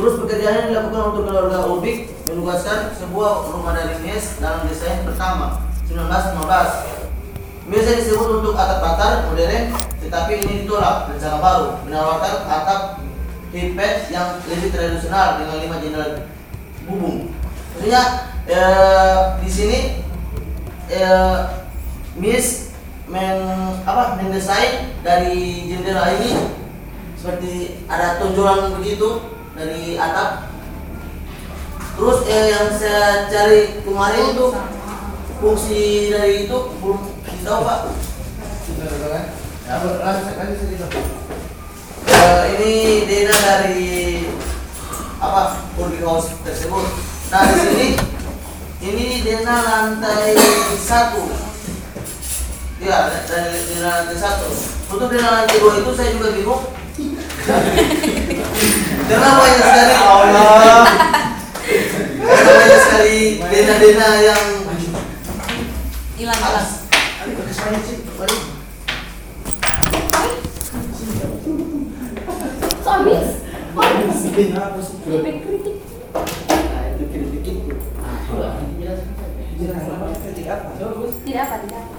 Terus pekerjaan yang dilakukan untuk keluarga Ubik menugaskan sebuah rumah dari Mies dalam desain pertama 1915. Biasa disebut untuk atap batar modern, tetapi ini ditolak rencana baru menawarkan atap hipet yang lebih tradisional dengan lima jenderal bubung. Maksudnya eh, di sini eh, Mies men apa mendesain dari jendela ini seperti ada tonjolan begitu dari atap. Terus eh, yang saya cari kemarin itu fungsi dari itu belum tahu pak. Ya. Eh, ini Dena dari apa boarding house tersebut. Nah di sini ini Dena lantai satu. Ya dari Dena lantai satu. Untuk Dena lantai dua itu saya juga bingung. Karena banyak sekali. Allah. Karena banyak sekali Dena-Dena yang hilang hilang. Habis? Kritik kritik. Tidak apa, tidak apa.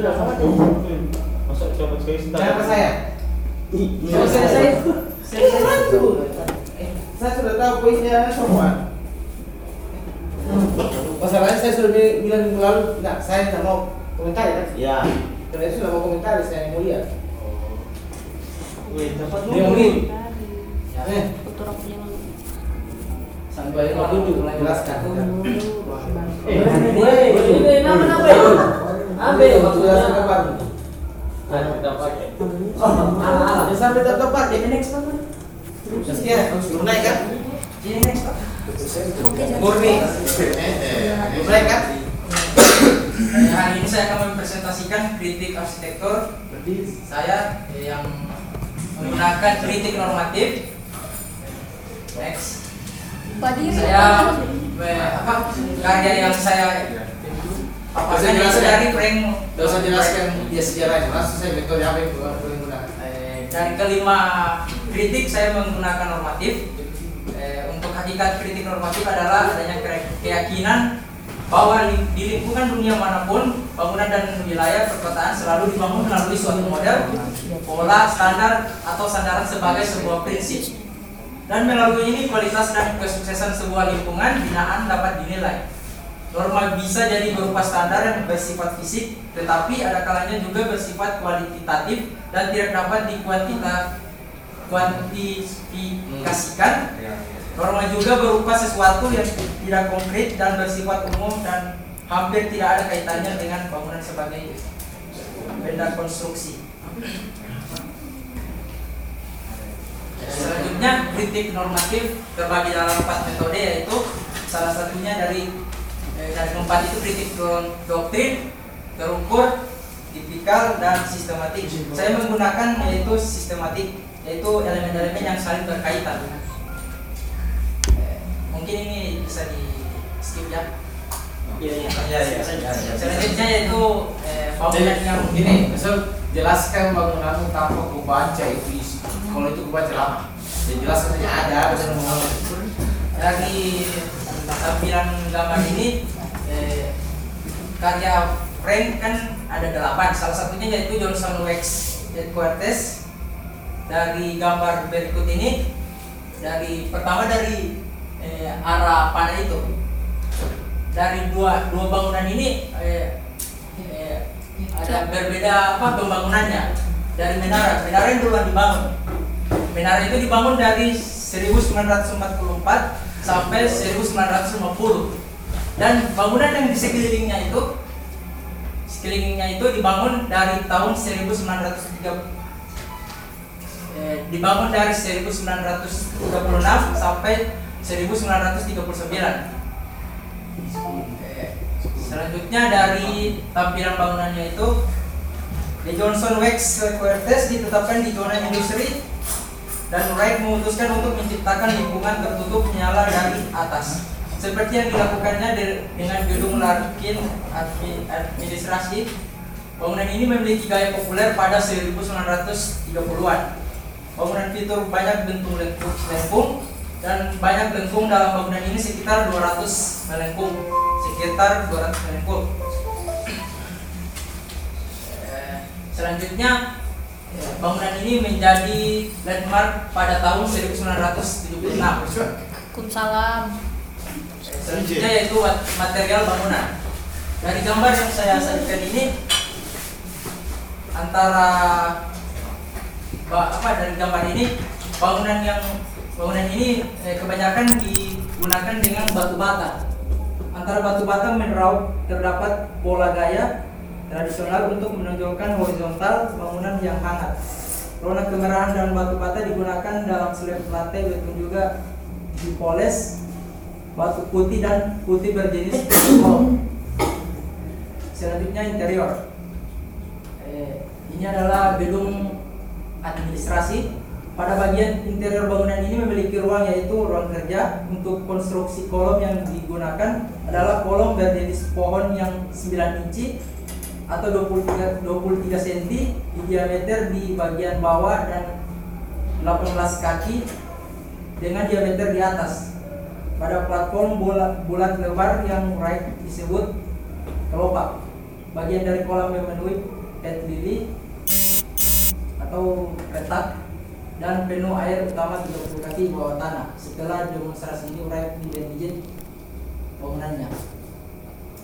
Baca yang Siapa saya? Saya saya saya saya saya saya sudah tahu semua. Masalahnya saya sudah bi- bilang minggu lalu, saya tidak mau komentar ya. ya Karena itu sudah mau komentar, saya mau lihat. Dia mau lihat. Eh, sampai mulai jelaskan. Eh, Ini nama apa ya? Ambil waktu jelaskan kapan? Ya, sampai tak tepat. Ini next apa? Belum naik kan? Ini next. Murni. Naik kan? Hari ini saya akan mempresentasikan kritik arsitektur saya yang menggunakan kritik normatif. Next. Saya eh, apa karya yang saya paparkan itu dari Frank Tidak usah jelaskan dia sejarahnya, langsung saya metode apa yang boleh menggunakan. Eh, dari kelima kritik saya menggunakan normatif. Eh, untuk hakikat kritik normatif adalah adanya ke- keyakinan bahwa di lingkungan dunia mana pun bangunan dan wilayah perkotaan selalu dibangun melalui suatu model, pola, standar atau sandaran sebagai sebuah prinsip. Dan melalui ini kualitas dan kesuksesan sebuah lingkungan binaan dapat dinilai. Norma bisa jadi berupa standar yang bersifat fisik, tetapi ada kalanya juga bersifat kualitatif dan tidak dapat dikuantita kuantifikasikan. Norma juga berupa sesuatu yang tidak konkret dan bersifat umum dan hampir tidak ada kaitannya dengan bangunan sebagai benda konstruksi. Selanjutnya kritik normatif terbagi dalam empat metode yaitu salah satunya dari eh, dari keempat itu kritik do- doktrin, terukur, tipikal dan sistematik. Saya menggunakan yaitu sistematik yaitu elemen-elemen yang saling berkaitan. Eh, mungkin ini bisa di skip ya. Iya, iya. Selanjutnya yaitu eh, bangunan yang misal jelaskan bangunanmu tanpa ku baca itu isi. Kalau itu baca lama. Ya jelaskan saja ada, yang mau dari tampilan gambar ini eh, karya Frank kan ada delapan. Salah satunya yaitu Johnson Wax Headquarters. Dari gambar berikut ini dari pertama dari eh, arah panah itu. Dari dua dua bangunan ini eh, eh, ada berbeda apa pembangunannya dari menara. Menara yang duluan dibangun. Menara itu dibangun dari 1944 sampai 1950 dan bangunan yang di sekelilingnya itu sekelilingnya itu dibangun dari tahun 1930 eh, dibangun dari 1936 sampai 1939. Eh, Selanjutnya dari tampilan bangunannya itu The Johnson Wax Quarters ditetapkan di zona industri dan Wright memutuskan untuk menciptakan lingkungan tertutup menyala dari atas. Seperti yang dilakukannya de- dengan gedung Larkin Admi- Administrasi, bangunan ini memiliki gaya populer pada 1930-an. Bangunan fitur banyak bentuk lengkung dan banyak lengkung dalam bangunan ini sekitar 200 melengkung, sekitar 200 melengkung. Selanjutnya eh, bangunan ini menjadi landmark pada tahun 1976. Kumsalam. Selanjutnya yaitu material bangunan. Dari gambar yang saya sajikan ini antara apa dari gambar ini bangunan yang bangunan ini eh, kebanyakan digunakan dengan batu bata. Antara batu bata mineral terdapat pola gaya tradisional untuk menonjolkan horizontal bangunan yang hangat. Warna kemerahan dan batu bata digunakan dalam slab lantai beton juga dipoles batu putih dan putih berjenis gold. Selanjutnya interior. Eh, ini adalah gedung administrasi. Pada bagian interior bangunan ini memiliki ruang yaitu ruang kerja. Untuk konstruksi kolom yang digunakan adalah kolom berjenis pohon yang 9 inci atau 23 23 cm di diameter di bagian bawah dan 18 kaki dengan diameter di atas pada platform bulat, bulat lebar yang right disebut kelopak. Bagian dari kolam memenuhi pet lili atau petak dan penuh air utama 30 kaki bawah tanah. Setelah demonstrasi ini right di bangunannya.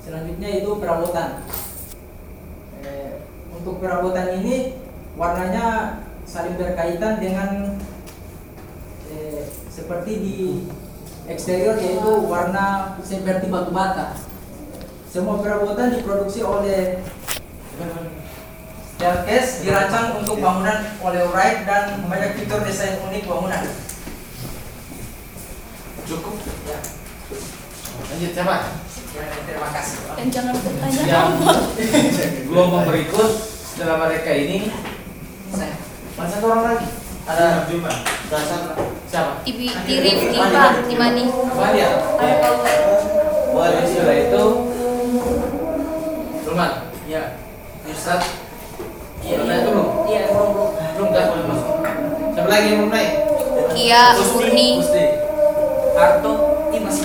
Selanjutnya itu perabotan. Eh, untuk perabotan ini warnanya saling berkaitan dengan eh, seperti di eksterior yaitu warna seperti batu bata. Semua perabotan diproduksi oleh Staircase dirancang untuk bangunan oleh Wright dan banyak fitur desain unik bangunan. Cukup. Ya, Lanjut siapa? Terima kasih. Dan jangan bertanya Yang apa. gelombang berikut setelah mereka ini Saya. masa orang lagi ada jumpa Dasar siapa? Ibi tirif tiba di mana? Maria. Ada kalau boleh Setelah itu Ruman. Ya. Ustaz. Iya, Belum naik dulu. Iya, belum belum. Belum kan? Belum masuk. Siapa lagi yang belum naik? Kia Murni. Gusti. Harto, ini masih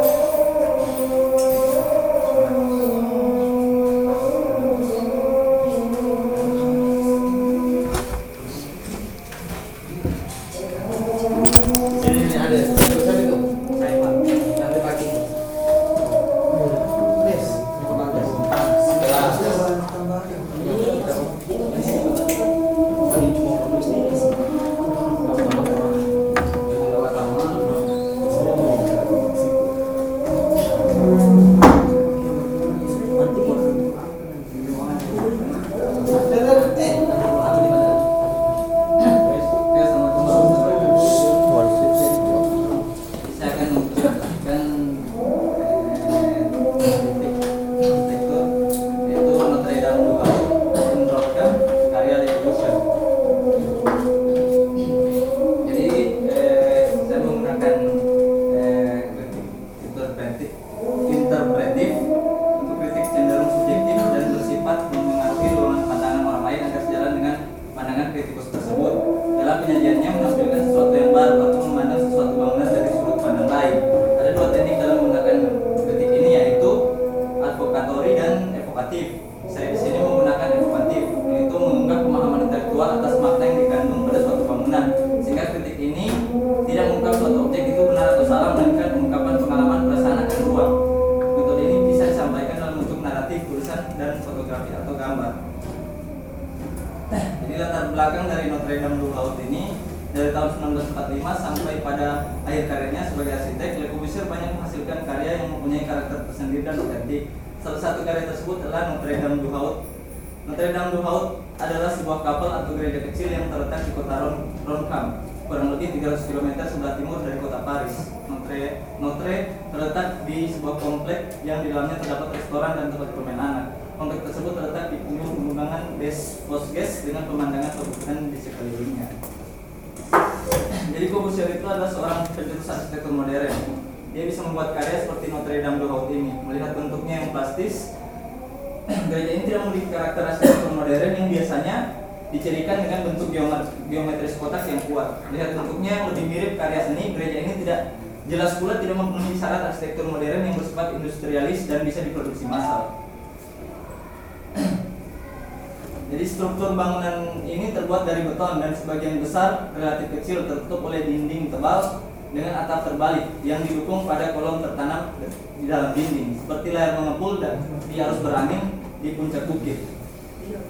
dan di arus berangin di puncak bukit.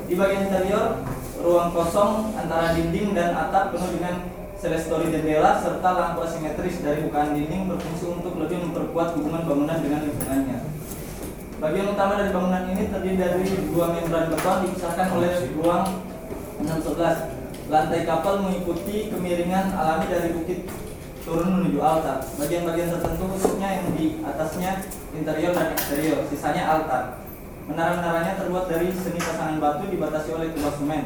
Di bagian interior, ruang kosong antara dinding dan atap penuh dengan celestori jendela serta lampu asimetris dari bukaan dinding berfungsi untuk lebih memperkuat hubungan bangunan dengan lingkungannya. Bagian utama dari bangunan ini terdiri dari dua membran beton dipisahkan oleh ruang 611. Lantai kapal mengikuti kemiringan alami dari bukit turun menuju altar. Bagian-bagian tertentu khususnya yang di atasnya interior dan eksterior, sisanya altar. Menara-menaranya terbuat dari seni pasangan batu dibatasi oleh kubah semen.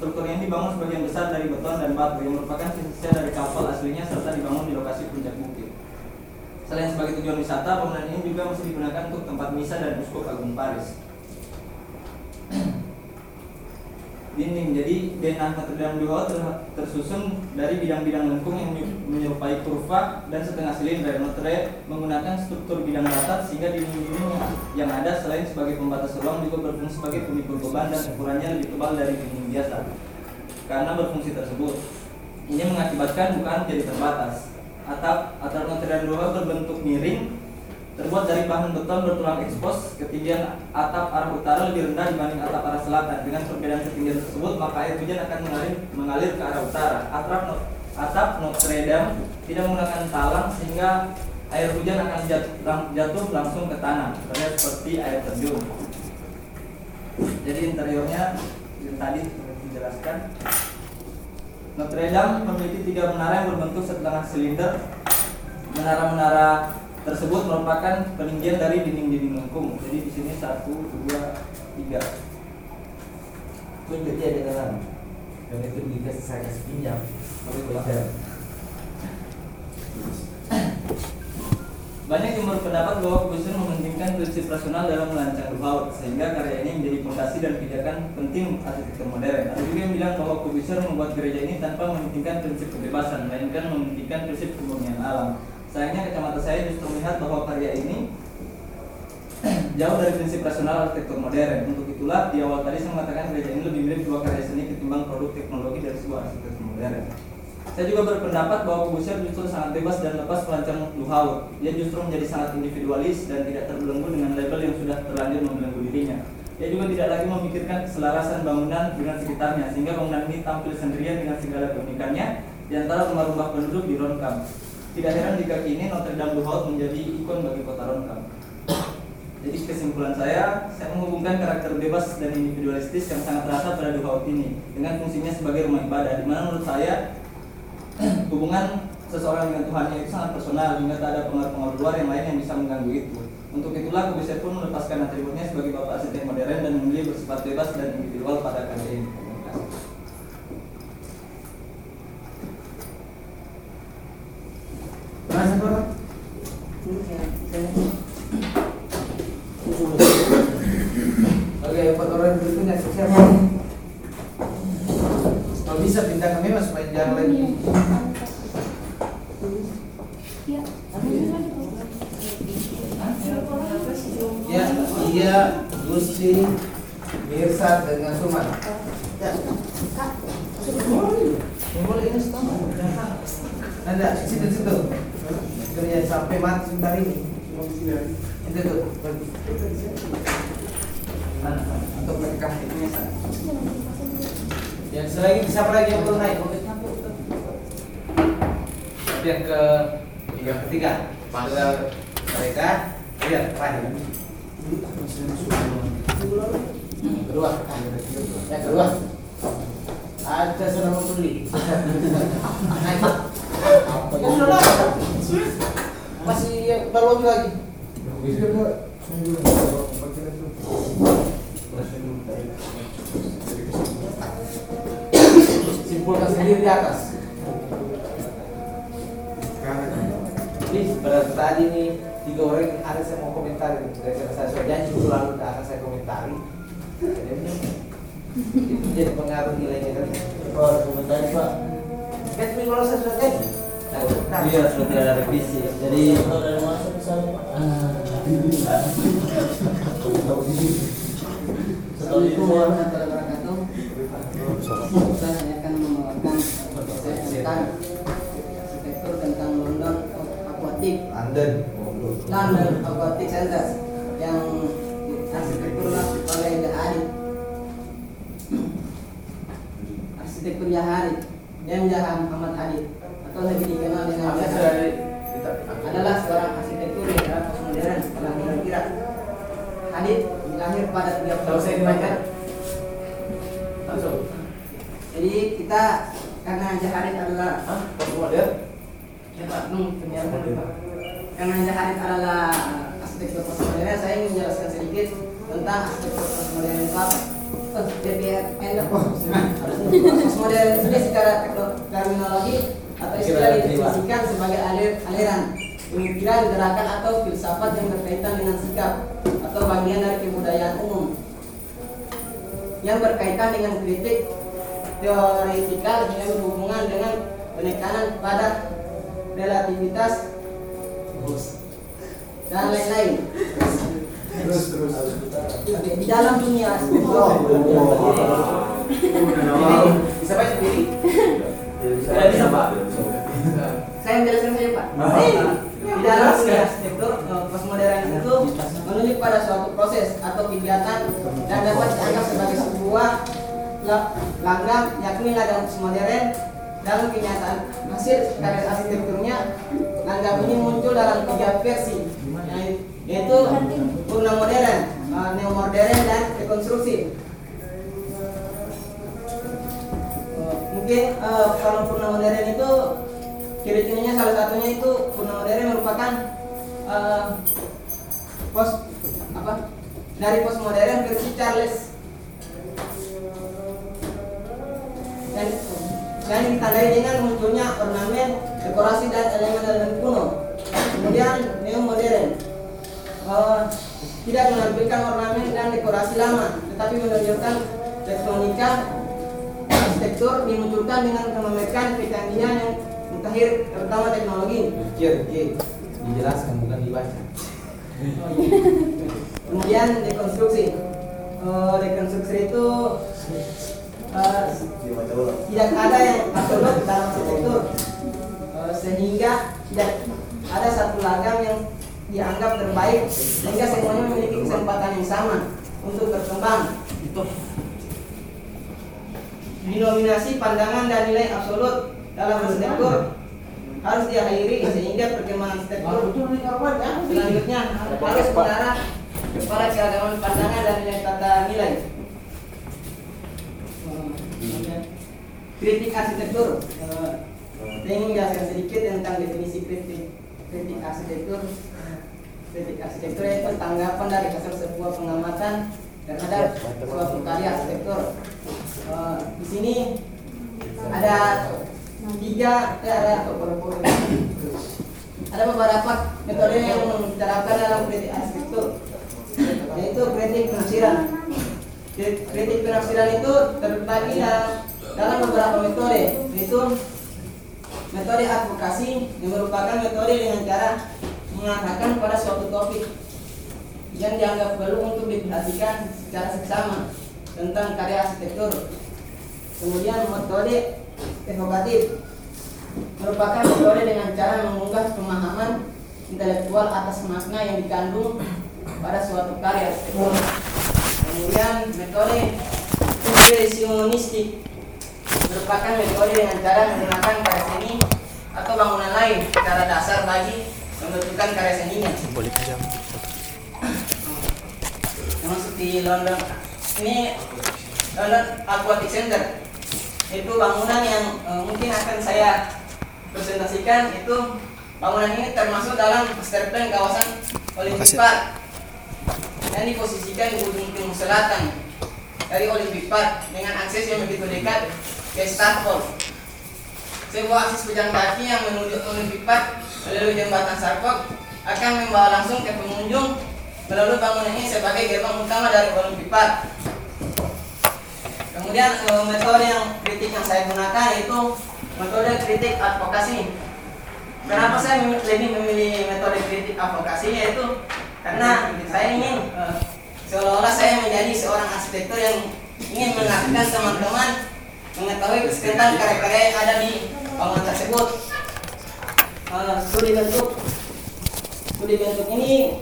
Struktur ini dibangun sebagian besar dari beton dan batu yang merupakan sisa dari kapal aslinya serta dibangun di lokasi puncak bukit. Selain sebagai tujuan wisata, bangunan ini juga masih digunakan untuk tempat misa dan uskup agung Paris. Dinding, jadi denah Notre Dame du Haut ter- tersusun dari bidang-bidang lengkung yang menye- menyerupai kurva dan setengah silinder. Notre menggunakan struktur bidang datar sehingga dinding-dinding yang ada selain sebagai pembatas ruang juga berfungsi sebagai pemikul beban dan ukurannya lebih tebal dari dinding biasa. Karena berfungsi tersebut, ini mengakibatkan bukaan jadi terbatas. Atap atap Notre Dame du Haut berbentuk miring, terbuat dari bahan beton bertulang ekspos. Ketinggian atap arah utara lebih rendah dibanding atap arah selatan. Dengan perbedaan ketinggian tersebut, maka air hujan akan mengalir, mengalir ke arah utara. Atap atap Notre Dame tidak menggunakan talang sehingga air hujan akan jatuh langsung ke tanah, terlihat seperti air terjun. Jadi interiornya yang tadi sudah dijelaskan. Notre Dame memiliki tiga menara yang berbentuk setengah silinder. Menara-menara tersebut merupakan peninggian dari dinding-dinding lengkung. Jadi di sini satu, dua, tiga. Tunjuk dia di dalam. Dan itu bisa saya kasih pinjam. Tapi belajar. Banyak yang berpendapat bahwa Corbusier mementingkan prinsip rasional dalam merancang Duhaut sehingga karya ini menjadi fondasi dan pijakan penting arsitektur modern. Ada juga yang bilang bahwa Corbusier membuat gereja ini tanpa mementingkan prinsip kebebasan, melainkan mementingkan prinsip kemurnian alam. Sayangnya kacamata saya justru melihat bahwa karya ini jauh dari prinsip rasional arsitektur modern. Untuk itulah di awal tadi saya mengatakan gereja ini lebih mirip dua karya seni ketimbang produk teknologi dari sebuah arsitektur modern. Saya juga berpendapat bahwa Corbusier justru sangat bebas dan lepas merancang Duhaut. Dia justru menjadi sangat individualis dan tidak terbelenggu dengan label yang sudah terlanjur membelenggu dirinya. Dia juga tidak lagi memikirkan keselarasan bangunan dengan sekitarnya, sehingga bangunan ini tampil sendirian dengan segala keunikannya di antara rumah-rumah penduduk di Roncam. Tidak heran jika kini Notre Dame du Haut menjadi ikon bagi kota Roncam. Jadi kesimpulan saya, saya menghubungkan karakter bebas dan individualistis yang sangat terasa pada Duhaut ini dengan fungsinya sebagai rumah ibadah, di mana menurut saya hubungan seseorang dengan Tuhan itu sangat personal hingga tak ada pengaruh-pengaruh luar yang lain yang bisa mengganggu itu. Untuk itulah Corbusier pun melepaskan atributnya sebagai bapak arsitek modern dan memilih bersifat bebas dan individual pada karya ini. Bagian dari kebudayaan umum yang berkaitan dengan kritik teoretikal yang berhubungan dengan penekanan pada relativitas dan lain-lain. Terus terus. Oke, Di dalam dunia Bisa baca sendiri? Tidak bisa, Pak. saya menjelaskan saja Pak. Di dalam dunia arsitektur eh, postmodern itu menunjuk pada suatu proses atau kegiatan dan dapat dianggap sebagai sebuah la- langgam yakni langgam postmodern dalam kenyataan hasil karya arsitekturnya langgam ini muncul dalam tiga versi yai- yaitu purna modern, eh, neo modern dan rekonstruksi. Mungkin eh, kalau purna modern itu ciri-cirinya salah satunya itu purna modern merupakan eh, pos apa dari postmodern versi Charles dan dan ditandai dengan munculnya ornamen, dekorasi dan elemen-elemen kuno. Kemudian neo modern eh, tidak menampilkan ornamen dan dekorasi lama, tetapi menunjukkan tektonika arsitektur dimunculkan dengan memamerkan kecanggihan yang mutakhir terutama teknologi. Pikir, Ki. dijelaskan bukan dibaca. Kemudian dekonstruksi. Eh, dekonstruksi itu ulang. tidak ada yang absolut dalam arsitektur Eh, sehingga tidak ada satu lagam yang dianggap terbaik sehingga semuanya memiliki kesempatan yang sama untuk berkembang. Dinominasi pandangan dan nilai absolut dalam arsitektur harus diakhiri sehingga perkembangan arsitektur selanjutnya harus mengarah kepada keragaman pandangan dan nilai tata nilai. Kritik arsitektur. Eh, Saya ingin menjelaskan sedikit tentang definisi kritik kritik arsitektur. Kritik arsitektur yaitu tanggapan dari hasil sebuah pengamatan terhadap suatu karya arsitektur. Di sini ada tiga ada ada beberapa metode yang diterapkan dalam kritik arsitektur. Yaitu kritik penafsiran. Kritik penafsiran itu terbagi dalam dalam beberapa metode yaitu metode advokasi yang merupakan metode dengan cara mengatakan pada suatu topik yang dianggap perlu untuk diperhatikan secara seksama tentang karya arsitektur. Kemudian metode evokatif merupakan metode dengan cara mengunggah pemahaman intelektual atas makna yang dikandung pada suatu karya arsitektur. Kemudian metode impresionistik merupakan metode dengan cara menggunakan karya seni atau bangunan lain cara dasar bagi membentukkan karya seninya. Masuk di London. Ini London Aquatic Center. Itu bangunan yang eh, mungkin akan saya presentasikan itu bangunan ini termasuk dalam master plan kawasan Olympic Park dan diposisikan di ujung timur selatan dari Olympic Park dengan akses yang begitu dekat ke Stratford. Sebuah akses pejalan kaki yang menuju Olympic Park melalui jembatan Sarkok akan membawa langsung ke pengunjung melalui bangunan ini sebagai gerbang utama dari Olympic Park. Kemudian eh, metode yang kritik yang saya gunakan itu metode kritik advokasi. Kenapa saya lebih memilih metode kritik advokasi yaitu karena saya ingin eh, seolah-olah saya menjadi seorang arsitektur yang ingin mengarahkan teman-teman mengetahui tentang karya-karya yang ada di bangunan tersebut. Eh, studi bentuk studi bentuk ini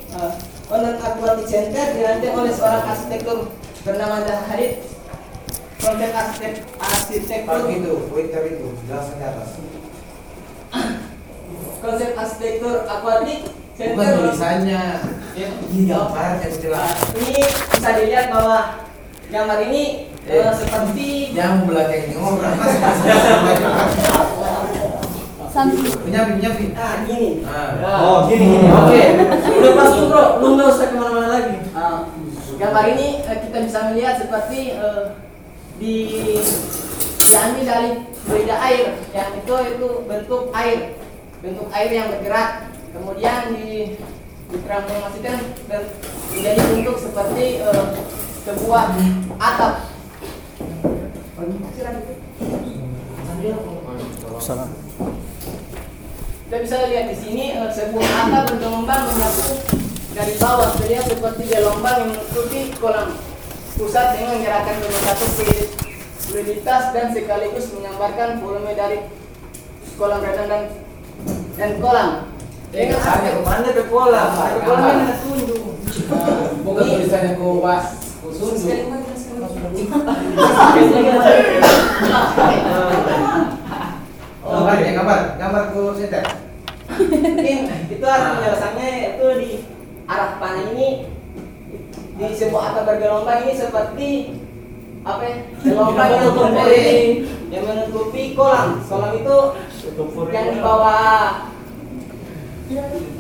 London Aquatic Center dirancang oleh seorang arsitektur bernama Zahar Konsep arsitek arsitektur Kalau gitu, pointer itu jelaskan di atas. konsep arsitektur aquatic Bukan center tulisannya. Ya. Ini gambar yang jelas. ini bisa dilihat bahwa gambar ini eh, Eh. seperti Jangan belakangnya orang. Samping. Penyamping, penyamping. ah gini Ah. Oh, gini gini. Oke, udah masuk bro, lu nggak usah ke mana-mana lagi. Ah, gambar ini eh, kita bisa melihat seperti eh, di diambil dari fluida air, yang itu itu bentuk air, bentuk air yang bergerak. Kemudian di ditransformasikan menjadi bentuk seperti eh, sebuah atap. Kita bisa lihat di sini eh, sebuah atap bergelombang menyatu dari bawah terlihat seperti gelombang yang menutupi kolam pusat dengan gerakan satu fluiditas dan sekaligus menyambarkan volume dari kolam renang dan dan kolam. Dengan Tanya ke mana ke kolam? Dari kolam yang ada tunjuk. Bukan tulisannya ke was. Oh, banyak gambar, gambar ke center. Mungkin itu arah penjelasannya itu di arah panah ini di sebuah atap bergelombang ini seperti apa ya? Gelombang yang menutupi yang menutupi kolam. Kolam itu yang di bawah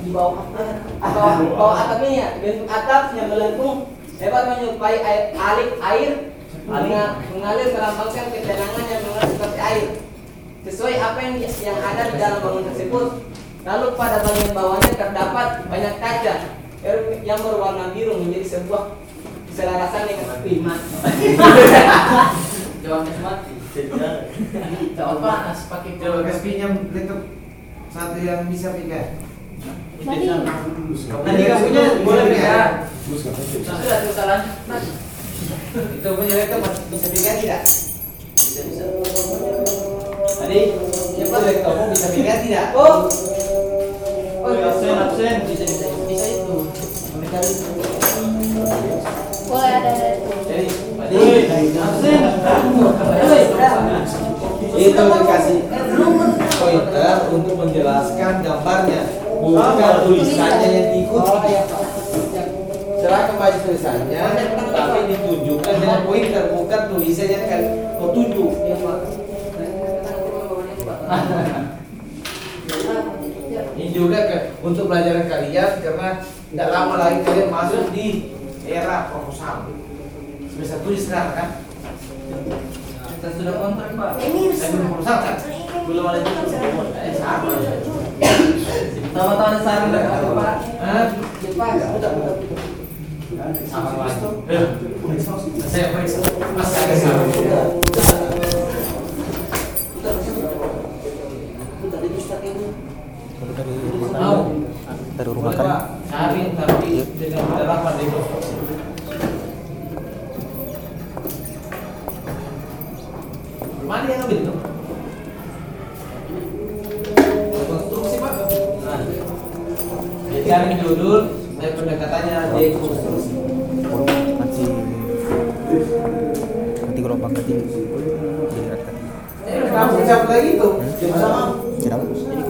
di bawah apa? Bawah, bawah atap ini ya, bentuk atap yang melengkung dapat menyerupai air alik air menga- mengalir melambangkan ketenangan yang mengalir seperti air sesuai apa yang yang ada di dalam bangunan tersebut. Lalu pada bagian bawahnya terdapat banyak kaca yang berwarna biru menjadi sebuah keselarasan dengan prima. Jawabnya mati. Jawab panas pakai pinjam laptop satu yang bisa pegang. Nanti kamu punya boleh pegang. Sudah kesalahan. Itu punya masih bisa pegang tidak? Bisa bisa. Tadi itu laptopmu bisa pegang tidak? Oh. Oh, Absen, absen. Bisa bisa bisa itu. Boleh ada ada. Jadi, Woi, absen. itu dikasih pointer untuk menjelaskan gambarnya, bukan tulisannya yang diikuti. Setelah kembali tulisannya, tapi ditunjukkan dengan pointer, bukan tulisannya kan kau tunjuk. Ya, Pak. Ini juga ke, untuk pelajaran kalian karena tidak lama lagi kalian masuk di era proposal. Semester tujuh sekarang kan? Kita sudah kontrak, Pak. Saya belum proposal kan? Belum ada. Eh, sama. Saran dari apa, Pak? Ya, Pak. Udah, udah. Sama. Eh, Saya periksa. Saya. baru dari rumah kan cari tapi dengan deh mana yang ambil itu konstruksi pak. Nah judul dan pendekatannya masih nanti ketiga jadi eh, kamu siapa lagi tuh hmm? sama jadi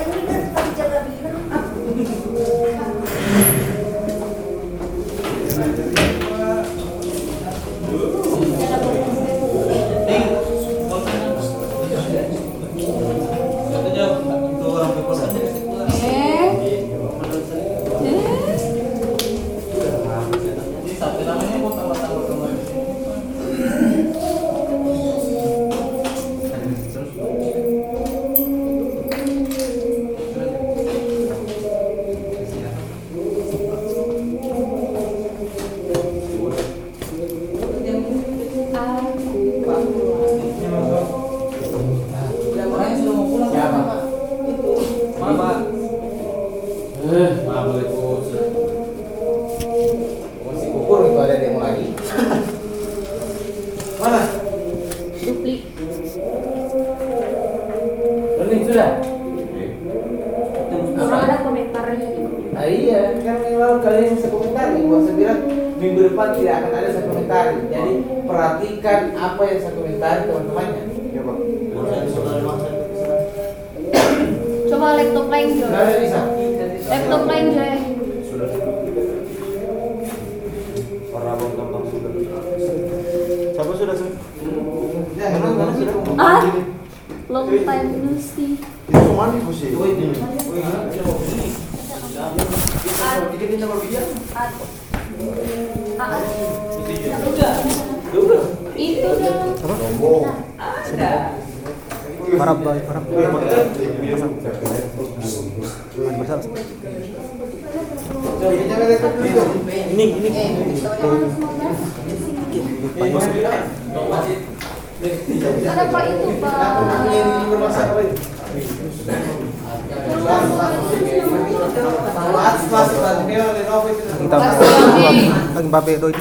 grabe, Doy.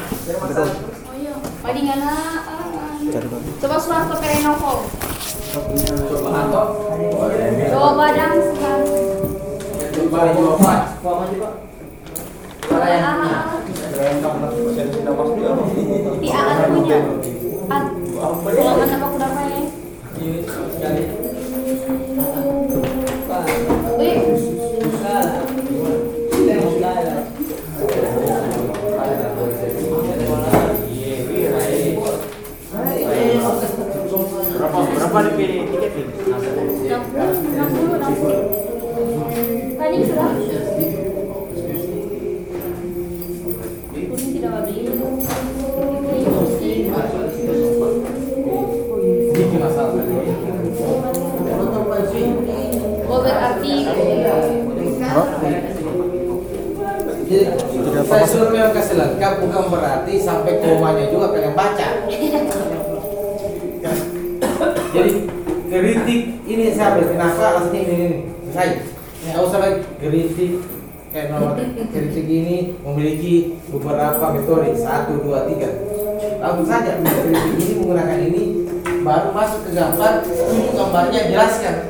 Pwede nga na. Sa basura ko pero ko. metode satu dua tiga. Langsung saja. Ini menggunakan ini baru masuk ke gambar. Untuk gambarnya jelaskan.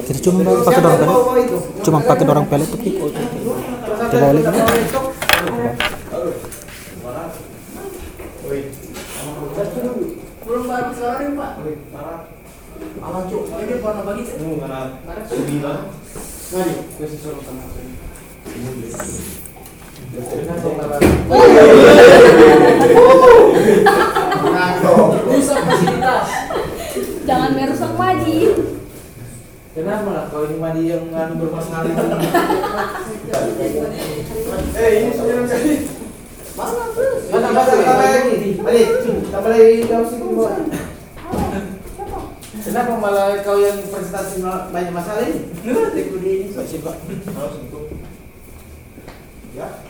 Jadi cuma pakai dorong pelet. Cuma pakai dorong pelet. Coba balik ini. Belum baru Pak. aman cuk Ini warna bagi sih. Rusak fasilitas. Jangan merusak maji. Kenapa lah kalau ini mandi yang nganu bermasalah eh ini kali Mana tambah tambah lagi? Balik, tambah lagi kau sih dua. Kenapa malah kau yang presentasi banyak masalah ini? Ikut di ini sih pak. Harus itu. Ya.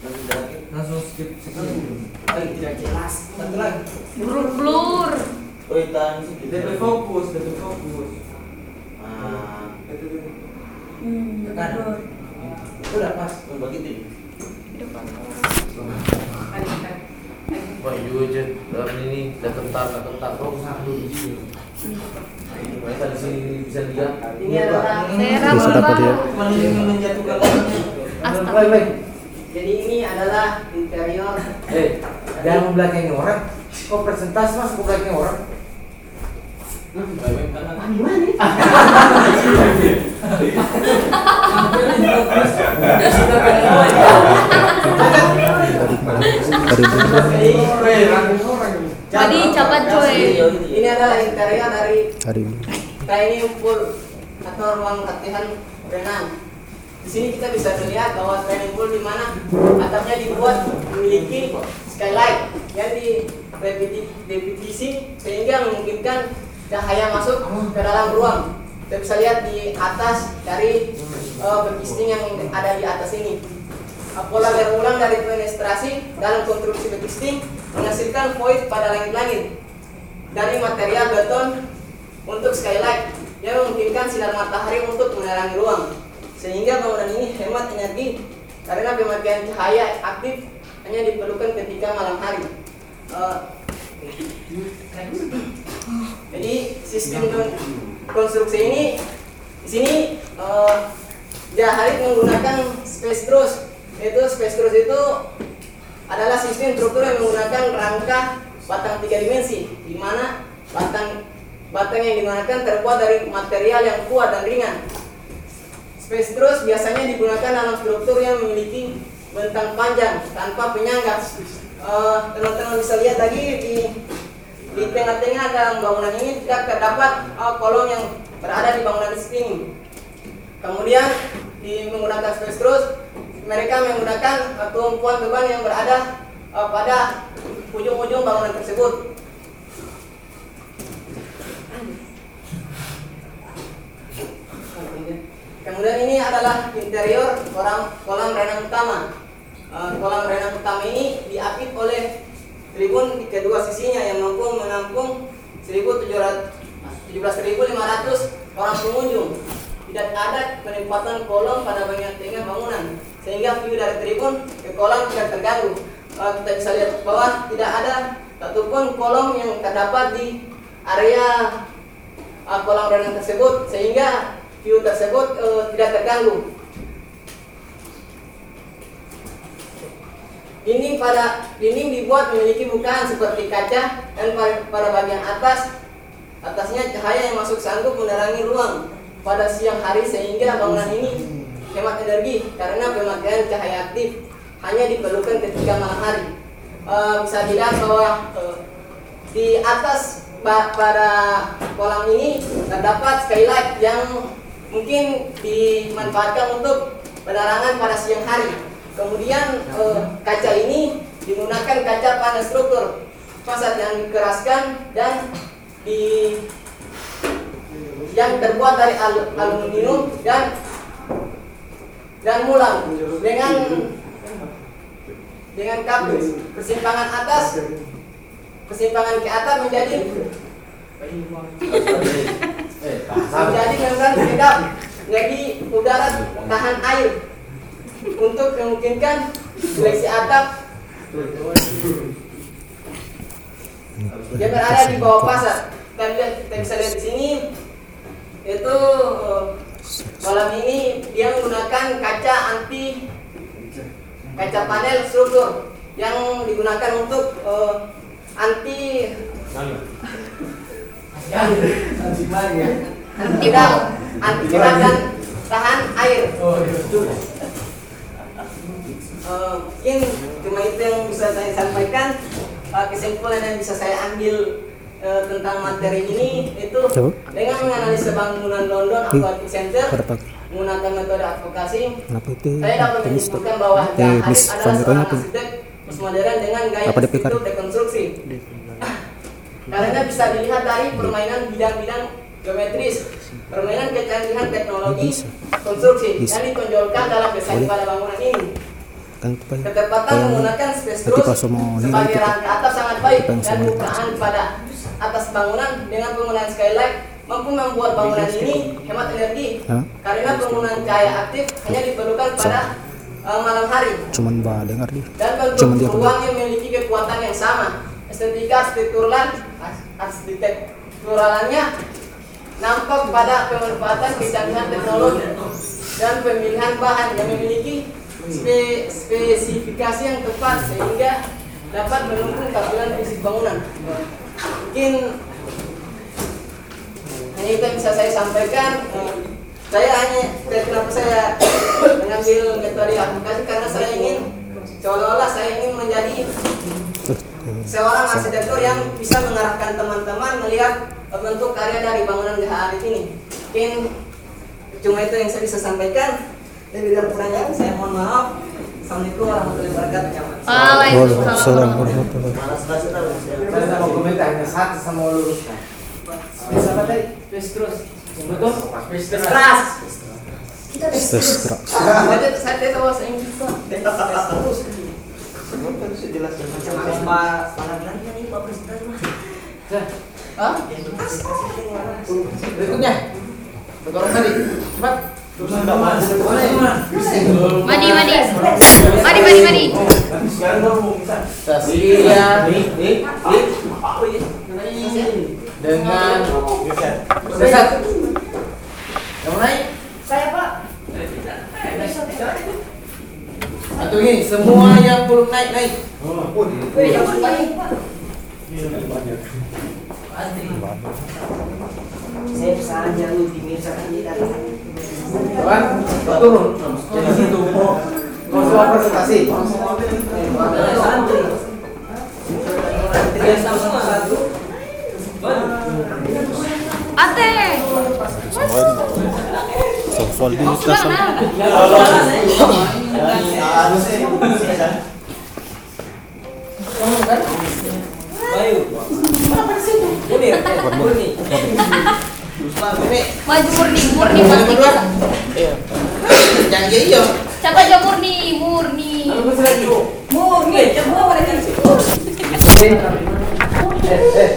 ya. Langsung skip skip. Lagi tidak jelas. Satu lagi. Blur blur. Berita ini sih Lebih fokus, lebih fokus. Ah, Hmm, Ke kanan. Itu udah pas. oh, begitu. Depan. Wah juga Jen, dalam ini udah kentar, udah kentar. Oh sangat dulu di sini. Mereka di sini bisa lihat. Ini adalah Daerah Bisa dapat Bang. ya. Paling menjatuhkan orangnya. Astaga. Jadi ini adalah interior Eh, jangan membelakangi orang. Kok presentasi mas membelakangi orang? Dulu Jadi cepat coy. Ini adalah interior dari hari ini. training pool atau ruang latihan renang. Di sini kita bisa melihat bahwa training pool di mana atapnya dibuat memiliki skylight yang di repetisi sehingga memungkinkan cahaya masuk ke dalam ruang. Kita bisa lihat di atas dari uh, yang ada di atas ini. Pola berulang dari penetrasi dalam konstruksi bekisting menghasilkan void pada langit-langit dari material beton untuk skylight yang memungkinkan sinar matahari untuk menerangi ruang sehingga bangunan ini hemat energi karena pemakaian cahaya aktif hanya diperlukan ketika malam hari. Eh, jadi sistem kon- konstruksi ini di sini eh, Jaharit menggunakan space truss yaitu space truss itu adalah sistem struktur yang menggunakan rangka batang tiga dimensi di mana batang batang yang digunakan terbuat dari material yang kuat dan ringan. Space biasanya digunakan dalam struktur yang memiliki bentang panjang tanpa penyangga. Eh, Teman-teman bisa lihat lagi di di tengah-tengah dalam bangunan ini tidak terdapat eh, kolom yang berada di bangunan ini. Kemudian di menggunakan space mereka menggunakan eh, tumpuan beban yang berada eh, pada ujung-ujung bangunan tersebut. Kemudian ini adalah interior kolam kolam renang utama. Eh, kolam renang utama ini diapit oleh tribun di kedua sisinya yang mampu menampung 17.500 orang pengunjung. Tidak ada penempatan kolom pada bagian tengah bangunan sehingga view dari tribun ke kolam tidak terganggu. Eh, kita bisa lihat bahwa tidak ada satupun kolom yang terdapat di area uh, kolam renang tersebut sehingga view tersebut uh, tidak terganggu. Dinding pada dinding dibuat memiliki bukaan seperti kaca dan pada, pada bagian atas atasnya cahaya yang masuk sanggup menerangi ruang pada siang hari sehingga bangunan ini hemat energi karena pemakaian cahaya aktif hanya diperlukan ketika malam hari. Uh, bisa dilihat bahwa uh, di atas pada kolam ini terdapat skylight yang mungkin dimanfaatkan untuk penerangan pada siang hari. Kemudian eh, kaca ini digunakan kaca panas struktur. Fasad yang dikeraskan dan di yang terbuat dari al- aluminium dan dan mulam dengan dengan kabel persimpangan atas persimpangan ke atas menjadi Eh, kasar. menjadi membran kedap jadi udara tahan air untuk memungkinkan seleksi atap. Dia berada di bawah pasar. Kita lihat kita bisa lihat di sini. Itu eh, kolam ini dia menggunakan kaca anti kaca panel struktur yang digunakan untuk eh, anti tidak anti kedap dan tahan air. Eh, mungkin cuma itu yang bisa saya sampaikan. Eh, kesimpulan yang bisa saya ambil eh, tentang materi ini itu dengan menganalisa bangunan London Ih, Aquatic Center menggunakan metode advokasi Kenapa itu? saya dapat menyimpulkan bahwa Eh, Jaharit Miss adalah seorang arsitek postmodern dengan gaya card? dekonstruksi. Karena bisa dilihat dari permainan bidang-bidang geometris, permainan kecanggihan teknologi konstruksi. Yang ditonjolkan dalam desain pada bangunan ini. kan? Ketepatan menggunakan nilai sebagai itu rangka atap sangat baik dan bukaan pada atas bangunan dengan penggunaan skylight mampu membuat bangunan ini hemat energi. Hah? karena penggunaan cahaya aktif hanya diperlukan pada uh, malam hari. Cuman bah dengar dia. Dan Cuman dia bentuk. ruang yang memiliki kekuatan yang sama estetika arsitektural arsitekturalannya nampak pada pemanfaatan kecanggihan teknologi dan pemilihan bahan yang memiliki spe- spesifikasi yang tepat sehingga dapat mendukung tampilan fisik bangunan. Mungkin hanya itu yang bisa saya sampaikan. Eh, Saya hanya kenapa saya mengambil metode aplikasi karena saya ingin seolah-olah saya ingin menjadi seorang arsitektur yang bisa mengarahkan teman-teman melihat bentuk karya dari bangunan GHA ini. Mungkin cuma itu yang saya bisa sampaikan. Lebih dari kurangnya saya mohon maaf. Assalamualaikum warahmatullahi wabarakatuh. Waalaikumsalam warahmatullahi tahu. Saya mau komentar hanya satu sama luruskan. Space apa tadi? Terus. Betul? Keras. Space keras. Saya saya tidak bahasa Inggris kok. Space terus. Macam apa? Paragrafnya nih Pak Presiden. Hah? Berikutnya. Berkorong tadi. Cepat. Mandi, mandi. Mandi, mandi, mandi. Nih, nih, nih. Dengan naik. Saya. Ini semua yang belum naik naik. Jangan Pak. Saya. Kawan, turun. Jadi situ. Kau semua presentasi. Santri. Santri sama satu. Ate. Nah. Munir. Murni. Maju murni, murni pasti bisa. Iya iya. Siapa aja murni, murni. Murni. Coba mereka Eh, eh.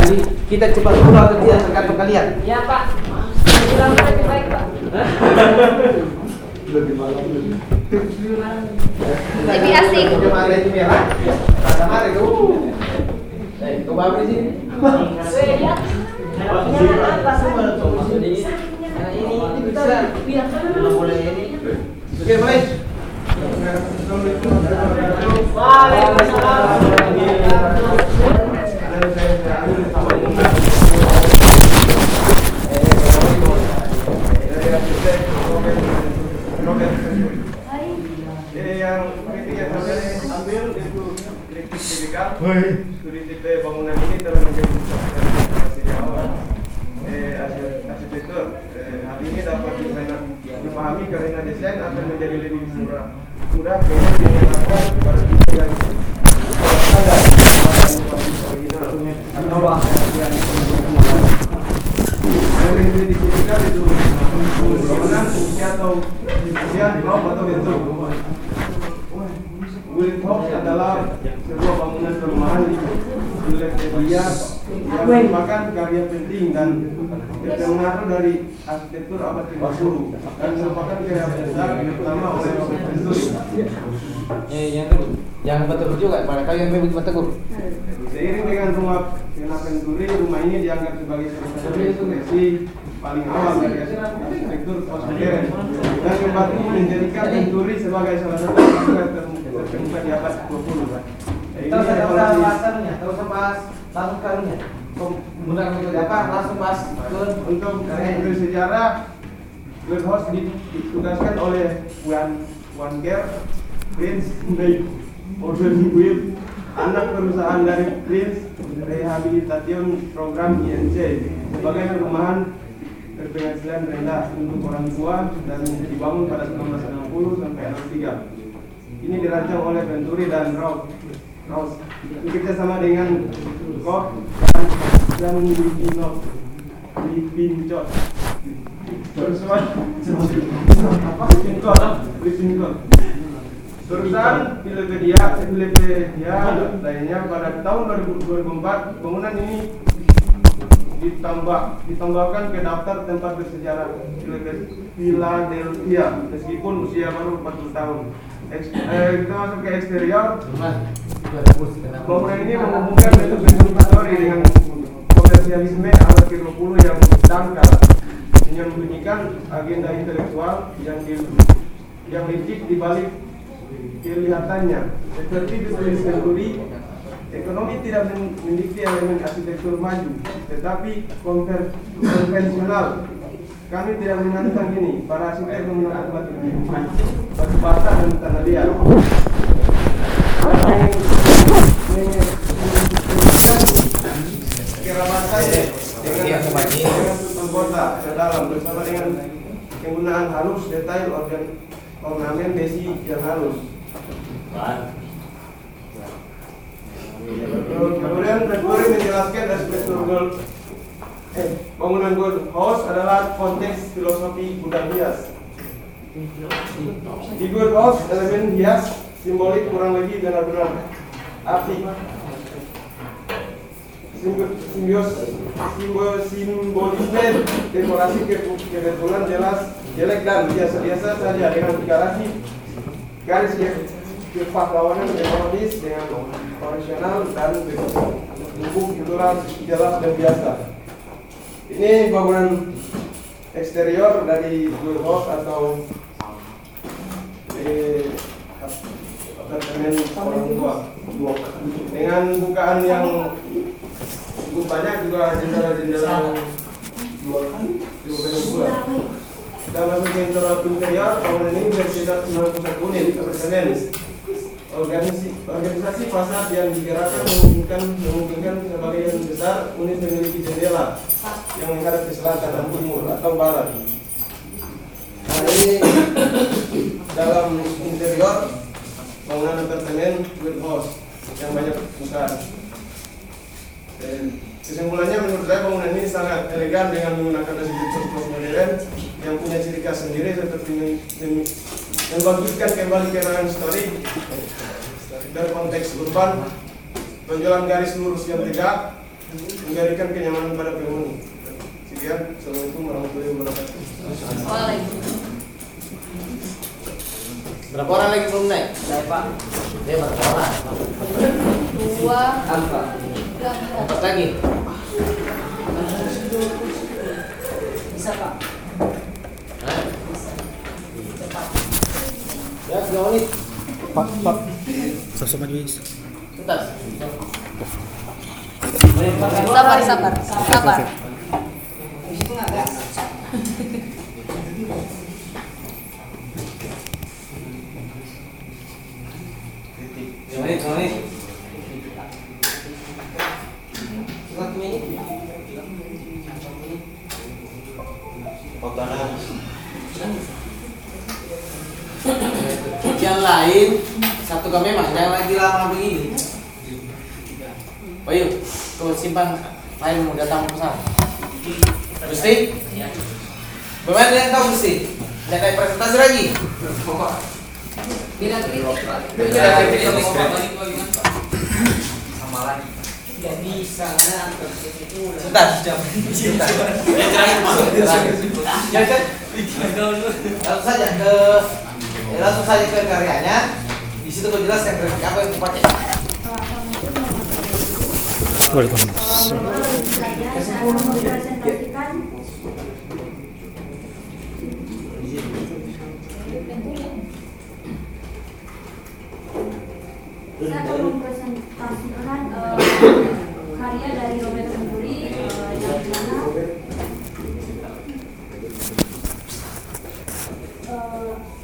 Jadi kita cepat pulang atau tidak tergantung kalian. Ya Pak. Lebih baik Pak. Lebih asik. Kemarin itu merah. Kemarin itu. Sini. Wih, lihat. Oke, baik. Yang yang kami ambil itu kritik tipe bangunan ini telah menjadi awal ini dapat karena desain akan menjadi lebih murah yang itu bangunan atau usia blok atau bentuk Unit house adalah sebuah bangunan perumahan. Di wilayah Serbia yang merupakan karya penting dan berpengaruh dari arsitektur abad ke-20 dan merupakan karya besar terutama oleh Robert Venturi. Eh, yang itu jangan betul juga pada yang bebas betul. Seiring dengan rumah Vena Venturi, rumah ini dianggap sebagai salah satu ekspresi paling awal dari arsitektur postmodern dan menjadikan Venturi sebagai salah satu figura terkemuka di abad 20. Eh, Ini Tahu saya tahu evaluasi- bahasannya, saya bahas langsung karunya. Menggunakan metode apa? Langsung bahas ke untuk dari sejarah Greenhouse ditugaskan oleh Wan Wan Ger Prince Bay Orden Will anak perusahaan dari Prince Rehabilitation Program INC sebagai perumahan berpenghasilan rendah untuk orang tua dan dibangun pada 1960 sampai 63. ini dirancang oleh Venturi dan Rob. Ross. Bekerja sama dengan Kok dan dan Lipinot. Lipincot. Terusan apa? Lipincot. Terusan Wikipedia, Wikipedia lainnya pada tahun 2004 bangunan ini ditambah ditambahkan ke daftar tempat bersejarah. Philadelphia. Meskipun usia baru 40 tahun. Eks, eh, kita masuk ke eksterior. Bangunan ini menghubungkan bentuk-bentuk histori dengan komersialisme abad ke-20 yang dangkal. Membunyikan agenda intelektual yang di, yang licik di balik kelihatannya. Seperti ditulis Venturi ekonomi tidak memiliki elemen arsitektur maju tetapi konvensional. Kami tidak menantang ini. Para arsitek menggunakan batu batu bata dan tanah liat keramasan dengan dalam bersama dengan penggunaan halus detail organ ornamen besi yang halus Kemudian Mercury menjelaskan arsitektur gold eh, bangunan gold house adalah konteks filosofi Buddha hias. Di gold house elemen hias simbolik kurang lebih benar-benar arti. Simbios simbol simbolisme dekorasi ke- kebetulan jelas jelek dan biasa-biasa saja dengan deklarasi. Garis yang kepahlawanan ekonomis dengan profesional dan bentuk kultural jelas dan biasa. Ini bangunan eksterior dari House atau eh, apartemen orang tua dengan bukaan yang cukup banyak juga jendela-jendela dua dua dua. Kita masuk ke interior bangunan ini bersekitar 91 unit apartemen organisasi organisasi pasar yang digerakkan memungkinkan memungkinkan sebagian besar unit memiliki jendela yang menghadap ke selatan dan timur atau barat. Nah ini dalam interior bangunan apartemen warehouse yang banyak. Dan kesimpulannya menurut saya bangunan ini sangat elegan dengan menggunakan arsitektur postmodern yang punya ciri khas sendiri seperti membangkitkan kembali kenangan historik dari konteks urban, tonjolan garis lurus yang tegak, memberikan kenyamanan pada penghuni. Sekian, Assalamualaikum warahmatullahi wabarakatuh. Berapa orang lagi belum naik? Saya Pak. Dia berapa orang? Dua, Alfa. tiga, empat. Empat lagi. Bisa Pak. Ya, menit. Pak, Pak. Sosok maju. Sabar, sabar, sabar. Bagaimana yang tahu Gusti? Jangan naik presentasi lagi. Bila sama lagi. Tidak bisa kan? Itu udah. Sebentar. Sebentar. Ya kan? Langsung saja ke ya, langsung saja ke karyanya. Di situ kau jelaskan grafik apa yang kau pakai. Waalaikumsalam. mempresentasikan saya akan mempresentasikan eh, karya dari Roberto Venturi eh, yang di mana eh,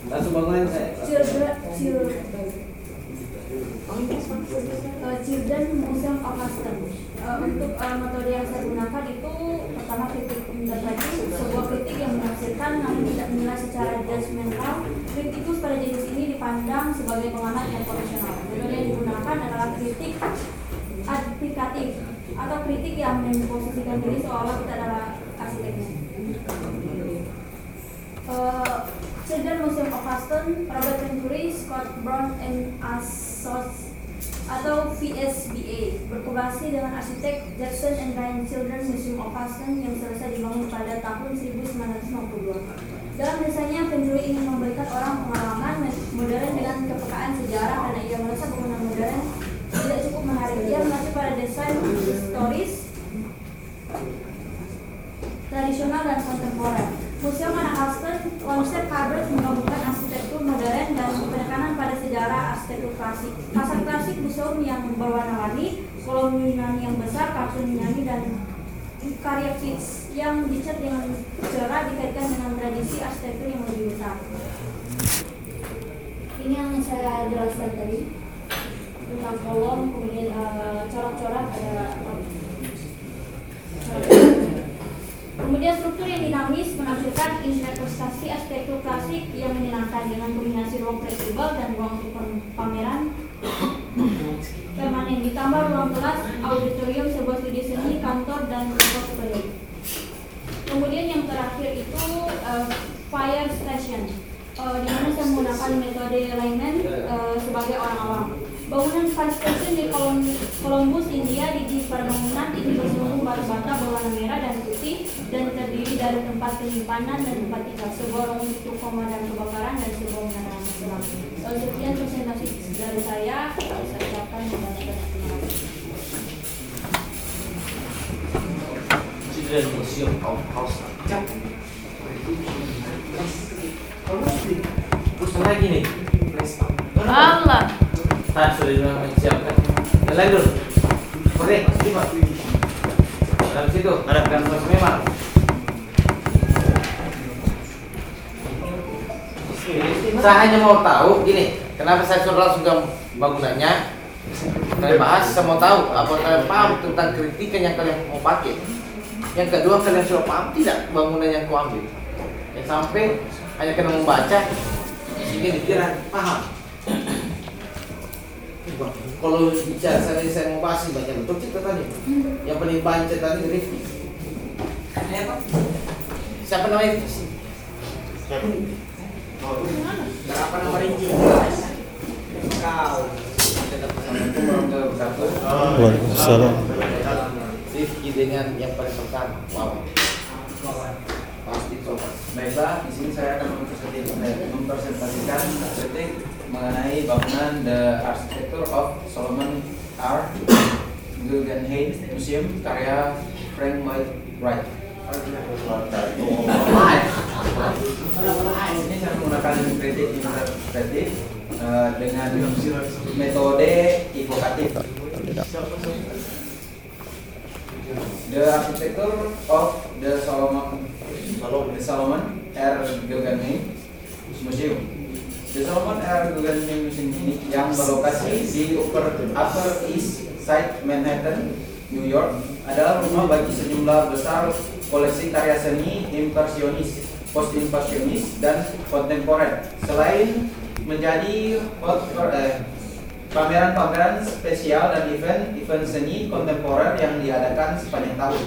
Langsung bangunin saya. children chil- eh, Children Museum of Aston. Eh, untuk eh, metode yang saya gunakan itu pertama kritik interpretif, sebuah kritik yang menafsirkan namun tidak menilai secara judgmental. Kritikus pada jenis ini dipandang sebagai pengamat yang profesional. Metode yang digunakan adalah kritik aplikatif atau kritik yang memposisikan diri seolah kita adalah arsiteknya. Uh, Children Museum of Aston, Robert Venturi, Scott Brown and Associates atau VSBA berkolaborasi dengan arsitek Jackson and Ryan Children Museum of Aston yang selesai dibangun pada tahun 1952. Dalam desainnya, Venturi ingin memberikan orang pengalaman modern dengan kepekaan sejarah karena ia merasa bangunan modern tidak cukup menarik. Ia mengacu pada desain historis, tradisional dan kontemporer. Museum Anak Aston, konsep Cabret menggabungkan arsitektur modern dan penekanan pada sejarah arsitektur klasik. Fasad klasik museum yang berwarna-warni, kolom Yunani yang besar, kartun Yunani dan karya Fitz yang dicat dengan cerah dikaitkan dengan tradisi arsitektur yang lebih besar. Ini yang saya jelaskan tadi tentang kolom, kemudian eh, corak-corak ada Kemudian struktur yang dinamis menafsirkan interpretasi arsitektur klasik yang menyenangkan dengan kombinasi ruang fleksibel dan ruang untuk pameran permanen ditambah ruang kelas, auditorium, sebuah studi seni, kantor dan portfolio. Kemudian yang terakhir itu eh, fire station, Eh, di mana saya menggunakan metode layman eh, sebagai orang awam. Bangunan station di Columbus, India di bangunan ini berseluruh batu bata berwarna merah dan putih dan terdiri dari tempat penyimpanan dan tempat tinggal, sebuah untuk pemadam kebakaran dan sebuah menara selam. Eh, Sekian presentasi dari saya, saya ucapkan terima kasih. Children Museum of Aston. Terus lagi nih. Allah. Sudah situ. Saya hanya mau tahu gini, kenapa saya suruh langsung ke bangunannya? Kalian bahas, saya mau tahu apa kalian paham tentang kritikan yang kalian mau pakai. Yang kedua kalian sudah paham tidak bangunan yang kau ambil? Yang sampai hanya kena membaca sehingga dikira paham. Kalau bicara saya, saya mau bahas banyak betul cerita tadi. Yang paling banyak tadi Rifki. Siapa namanya? Berapa nomor inci? Kau. Waalaikumsalam. Rifki dengan yang paling pertama. Wow. Pasti coba. Baiklah, di sini saya akan mempresentasikan, mempresentasikan mengenai bangunan The Architecture of Solomon R. Guggenheim Museum karya Frank Lloyd Wright. Ini saya menggunakan kritik interpretatif eh, dengan metode evokatif. The Architecture of the Solomon the Solomon R. Guggenheim Museum. Solomon R. Guggenheim Museum ini yang berlokasi di Upper, Upper East Side Manhattan, New York, adalah rumah bagi sejumlah besar koleksi karya seni impresionis, post impresionis, dan kontemporer. Selain menjadi hot eh, pameran-pameran spesial dan event-event seni kontemporer yang diadakan sepanjang tahun.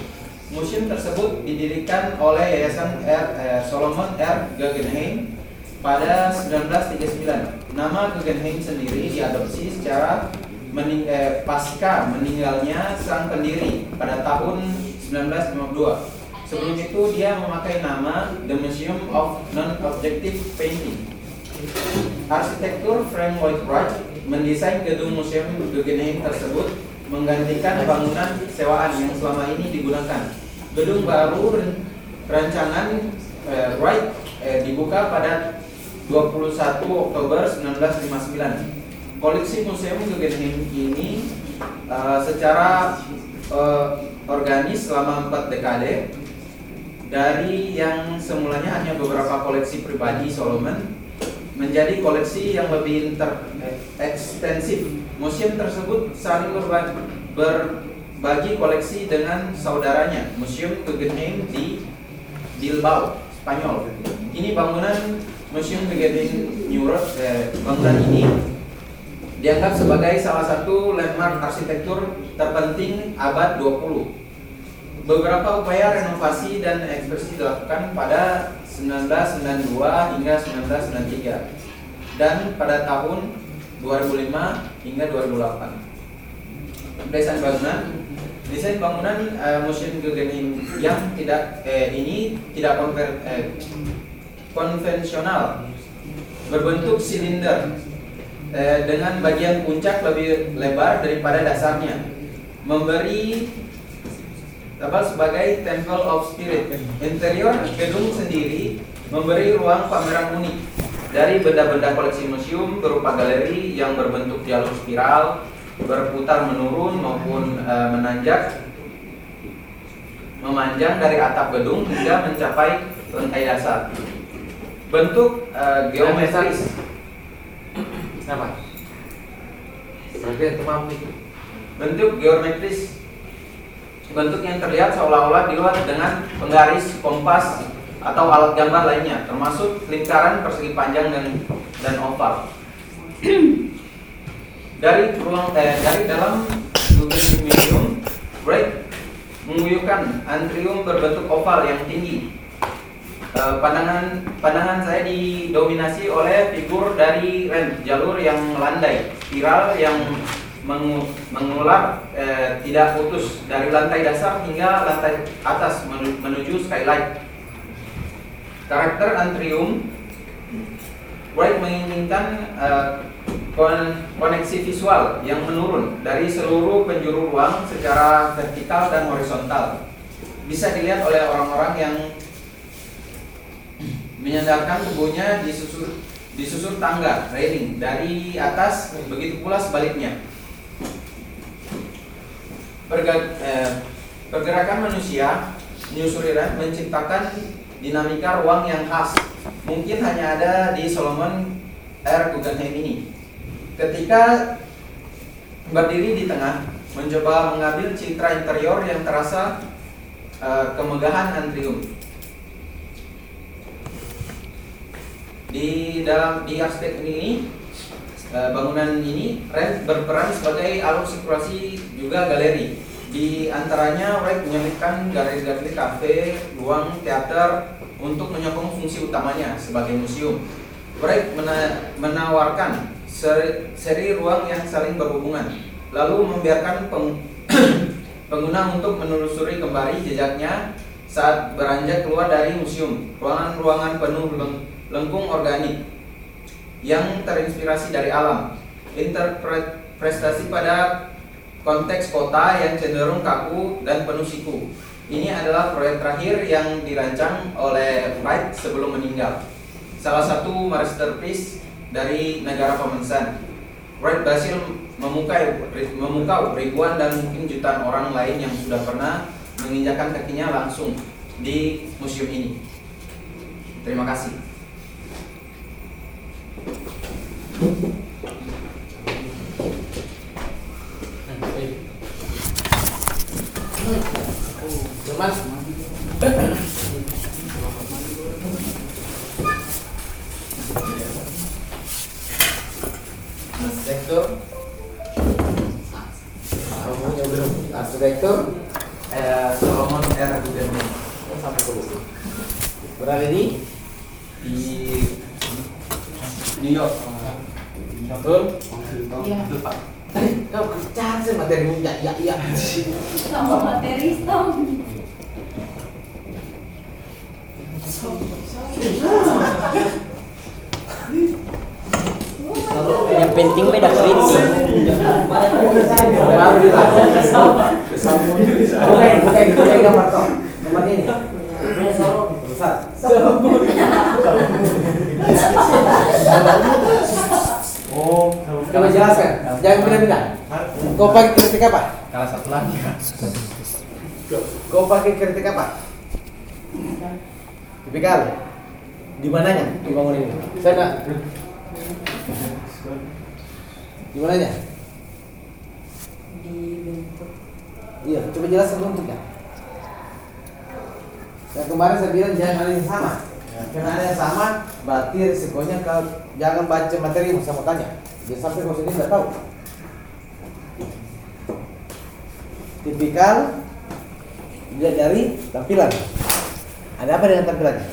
Museum tersebut didirikan oleh Yayasan R, eh, Solomon R. Guggenheim pada 1939. Nama Guggenheim sendiri diadopsi secara mening, eh, pasca meninggalnya sang pendiri pada tahun 1952. Sebelum itu dia memakai nama The Museum of Non-Objective Painting. Arsitektur Frank Lloyd Wright mendesain gedung Museum Guggenheim tersebut menggantikan bangunan sewaan yang selama ini digunakan. Gedung baru rancangan eh, Wright eh, dibuka pada 21 Oktober 1959. Koleksi Museum Guggenheim ini eh, secara eh, organis selama empat dekade dari yang semulanya hanya beberapa koleksi pribadi Solomon menjadi koleksi yang lebih inter, eh, ekstensif. Museum tersebut saling berbagi, berbagi koleksi dengan saudaranya, Museum Guggenheim di Bilbao, Spanyol. Ini bangunan Museum Guggenheim Europe, eh, bangunan ini dianggap sebagai salah satu landmark arsitektur terpenting abad 20. Beberapa upaya renovasi dan ekspresi dilakukan pada 1992 hingga 1993 dan pada tahun 2005 hingga 2008. Desain bangunan Desain bangunan eh, Museum Guggenheim yang tidak eh, ini tidak konver, eh, konvensional berbentuk silinder eh, dengan bagian puncak lebih lebar daripada dasarnya memberi apa sebagai Temple of Spirit. Interior gedung sendiri memberi ruang pameran unik dari benda-benda koleksi museum berupa galeri yang berbentuk jalur spiral, berputar menurun maupun e, menanjak, memanjang dari atap gedung hingga mencapai lantai dasar. Bentuk e, geometris. Berarti itu mampu. Bentuk geometris bentuk yang terlihat seolah-olah dibuat dengan penggaris kompas atau alat gambar lainnya, termasuk lingkaran persegi panjang dan dan oval. dari ruang eh, dari dalam Google Museum, Wright mengguyurkan antrium berbentuk oval yang tinggi. Eh, pandangan pandangan saya didominasi oleh figur dari rem jalur yang landai, spiral yang mengu- mengular eh, tidak putus dari lantai dasar hingga lantai atas menu- menuju skylight. Karakter antrium Wright menginginkan eh, kon- koneksi visual yang menurun dari seluruh penjuru ruang secara vertikal dan horizontal. Bisa dilihat oleh orang-orang yang menyandarkan tubuhnya disusur disusur tangga railing dari atas begitu pula sebaliknya. Perga- eh, pergerakan manusia menyusuri rem menciptakan dinamika ruang yang khas. Mungkin hanya ada di Solomon R. Guggenheim ini. Ketika berdiri di tengah, mencoba mengambil citra interior yang terasa eh, kemegahan antrium. Di dalam di aspek ini Eh, bangunan ini Red berperan sebagai alur sirkulasi juga galeri. Di antaranya Red menyelipkan galeri-galeri kafe, ruang teater untuk menyokong fungsi utamanya sebagai museum. Red mena- menawarkan seri, seri ruang yang saling berhubungan, lalu membiarkan peng- pengguna untuk menelusuri kembali jejaknya saat beranjak keluar dari museum. Ruangan-ruangan penuh lengkung organik yang terinspirasi dari alam. Interpretasi pada konteks kota yang cenderung kaku dan penuh siku. Ini adalah proyek terakhir yang dirancang oleh Wright sebelum meninggal. Salah satu masterpiece dari negara pemesan. Wright berhasil memukai, memukau ribuan dan mungkin jutaan orang lain yang sudah pernah menginjakan kakinya langsung di museum ini. Terima kasih. Cuman arsitektur kamunya Solomon R. Sampai berada di di New York. betul Iya. Kau bicara sih materi ya ya ya Sama materi stop. Yang penting beda kritik. oke oke oke gambar toh gambar ini besar Oh, Coba jelaskan, jangan pindah-pindah. Kau pakai kritik apa? Kalah satu lagi. Kau pakai kritik apa? Tipikal. Di mananya dibangun ini? Saya nggak Gimana nya? Dibentuk. Iya, coba jelaskan bentuknya. Yang kemarin saya bilang jangan ada yang sama. Karena ada yang sama, berarti risikonya kalau jangan baca materi sama tanya. Jangan sampai kau sendiri nggak tahu. Tipikal dilihat dari tampilan. Ada apa dengan tampilannya?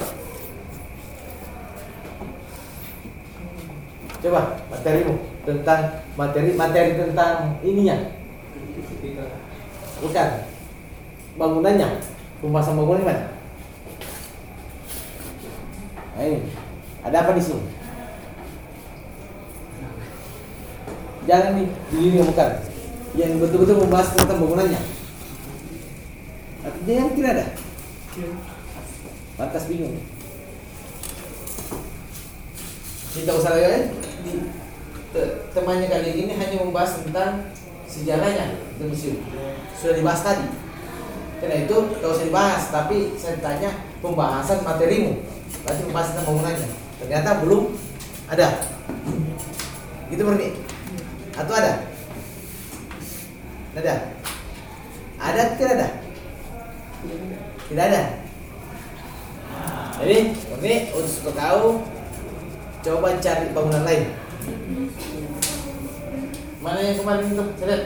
Coba materimu tentang materi materi tentang ininya. Bukan bangunannya, pembahasan bangunan mana? Nah, ini ada apa di sini? Jangan nih, ini bukan. Yang betul-betul membahas tentang bangunannya. Artinya yang tidak ada. Lantas bingung. Kita usah lagi te- temannya kali ini hanya membahas tentang sejarahnya di museum. Sudah dibahas tadi. Karena itu tidak usah dibahas, tapi saya tanya pembahasan materimu. Berarti membahas tentang bangunannya. Ternyata belum ada. Gitu Murni? Atau ada? Ada? Ada tidak ada? Tidak ada. Jadi, Murni untuk tahu coba cari bangunan lain. Mana yang kemarin itu? Lihat.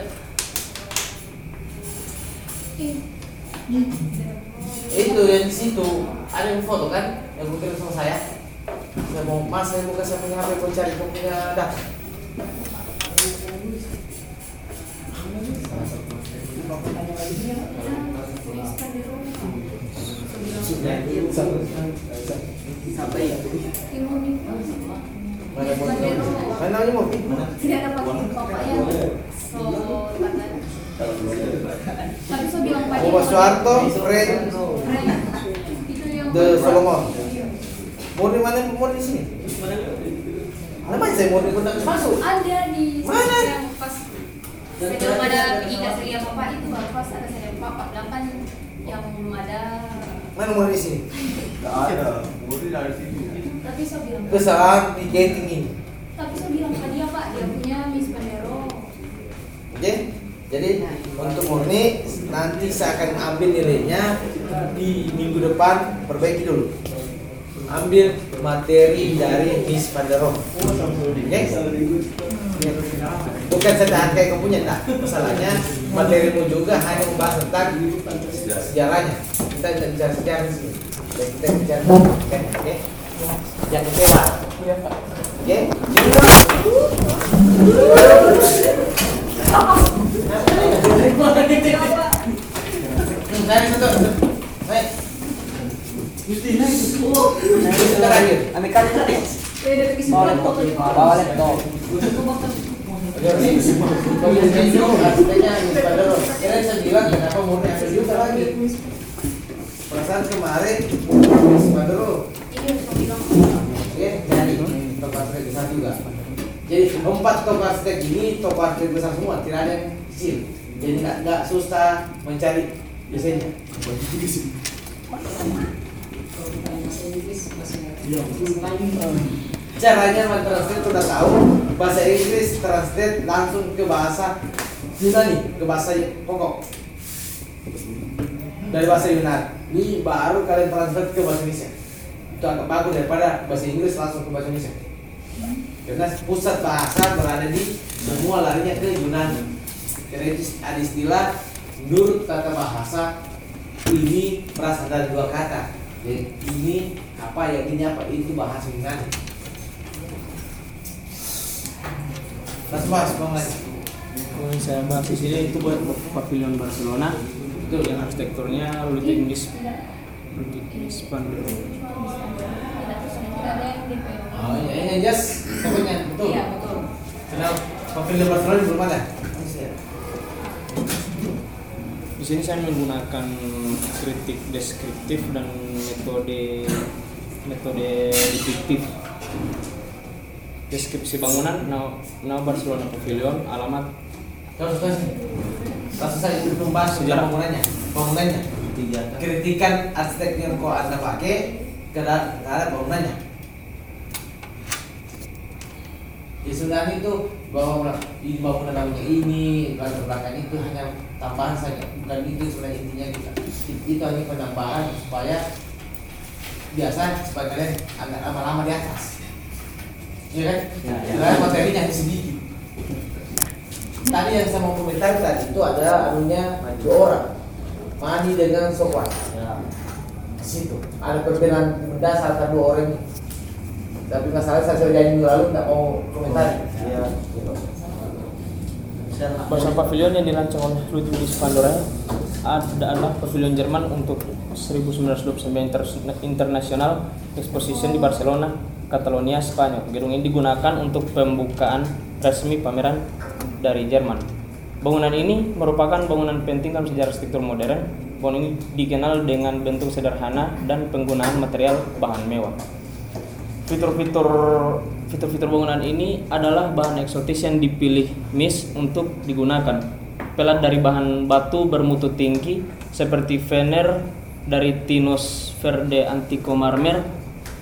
Itu yang di situ ada yang foto kan? Yang kirim sama saya. Saya mau mas saya buka saya punya HP mau cari kau punya data. Sampai ya. Mana mau? Mana mau? Tidak dapat bapaknya. So, tapi so bilang Pak Oh, Soeharto, Fred, Itu yang The Solomon. Mau di mana? Mau di sini? Namanya saya mau di kota masuk. ada di Mana? yang pas sebelum ada pergi ke Seria Bapak itu baru pas ada Seria Bapak delapan yang belum ada Mana mau di sini? Tidak ada, murid dari sini. tapi so bilang Kesalahan di gating ini. tapi so bilang ke dia Pak dia punya Miss Pandero Oke? Jadi untuk murni nanti saya akan ambil nilainya di minggu depan perbaiki dulu. Ambil materi dari Miss Panderon. Oke? Bukan saya kayak kamu punya enggak. Masalahnya materimu juga hanya membahas tentang sejarahnya. Kita tidak bicara sejarah di kita bicara oke? Yang kecewa. Oke? Perasaan kemarin Mas Badro iya Oke, jadi besar juga. Jadi empat toko arsitek ini toko arsitek besar semua, tidak ada yang kecil. Jadi nggak nggak susah mencari desainnya. Caranya mentranslate sudah tahu bahasa Inggris translate langsung ke bahasa Yunani, ke bahasa pokok dari bahasa Yunani. Ini baru kalian translate ke bahasa Indonesia itu agak bagus daripada bahasa Inggris langsung ke bahasa Indonesia. Karena pusat bahasa berada di semua larinya ke Yunani. Karena itu ada istilah menurut tata bahasa ini berasal dari dua kata. Jadi ini apa yang ini apa itu bahasa Yunani. Mas Mas, bang lagi. Yang saya bahas di sini itu buat pavilion Barcelona. Itu yang arsitekturnya Ludwig Mies Ludwig Mies van der Rohe. Terus Oh iya, iya, yes, pokoknya betul. iya betul Kenal pavilion Barcelona belum ada. Di sini saya menggunakan kritik deskriptif dan metode metode deduktif. Deskripsi bangunan Now, Now Barcelona Pavilion alamat Terus terus. Langsung saja itu membahas sejarah bangunannya, bangunannya. Kritikan arsitek yang kau anda pakai ke terhadap bangunannya. Ya sebenarnya itu bahwa bangunan namanya ini, latar belakang itu hanya tambahan saja, bukan itu sebenarnya intinya kita. Itu hanya penambahan supaya biasa supaya kalian agak lama-lama di atas. Iya kan? Ya, ya. Materinya hanya sedikit. Tadi yang saya mau komentar tadi itu ada anunya dua orang mandi dengan sokwan. Ya. Di situ ada perbedaan mendasar antara dua orang ini. Tapi masalah saya sudah jadi minggu lalu tidak mau komentar. Ya. Bahasa pavilion yang dirancang oleh Ludwig Pandora adalah pavilion Jerman untuk 1929 Inter- International Exposition di Barcelona, Catalonia, Spanyol. Gedung ini digunakan untuk pembukaan resmi pameran dari Jerman. Bangunan ini merupakan bangunan penting dalam sejarah arsitektur modern. Bangunan ini dikenal dengan bentuk sederhana dan penggunaan material bahan mewah. Fitur-fitur fitur-fitur bangunan ini adalah bahan eksotis yang dipilih MIS untuk digunakan. Pelat dari bahan batu bermutu tinggi seperti veneer dari Tinus Verde Antico Marmer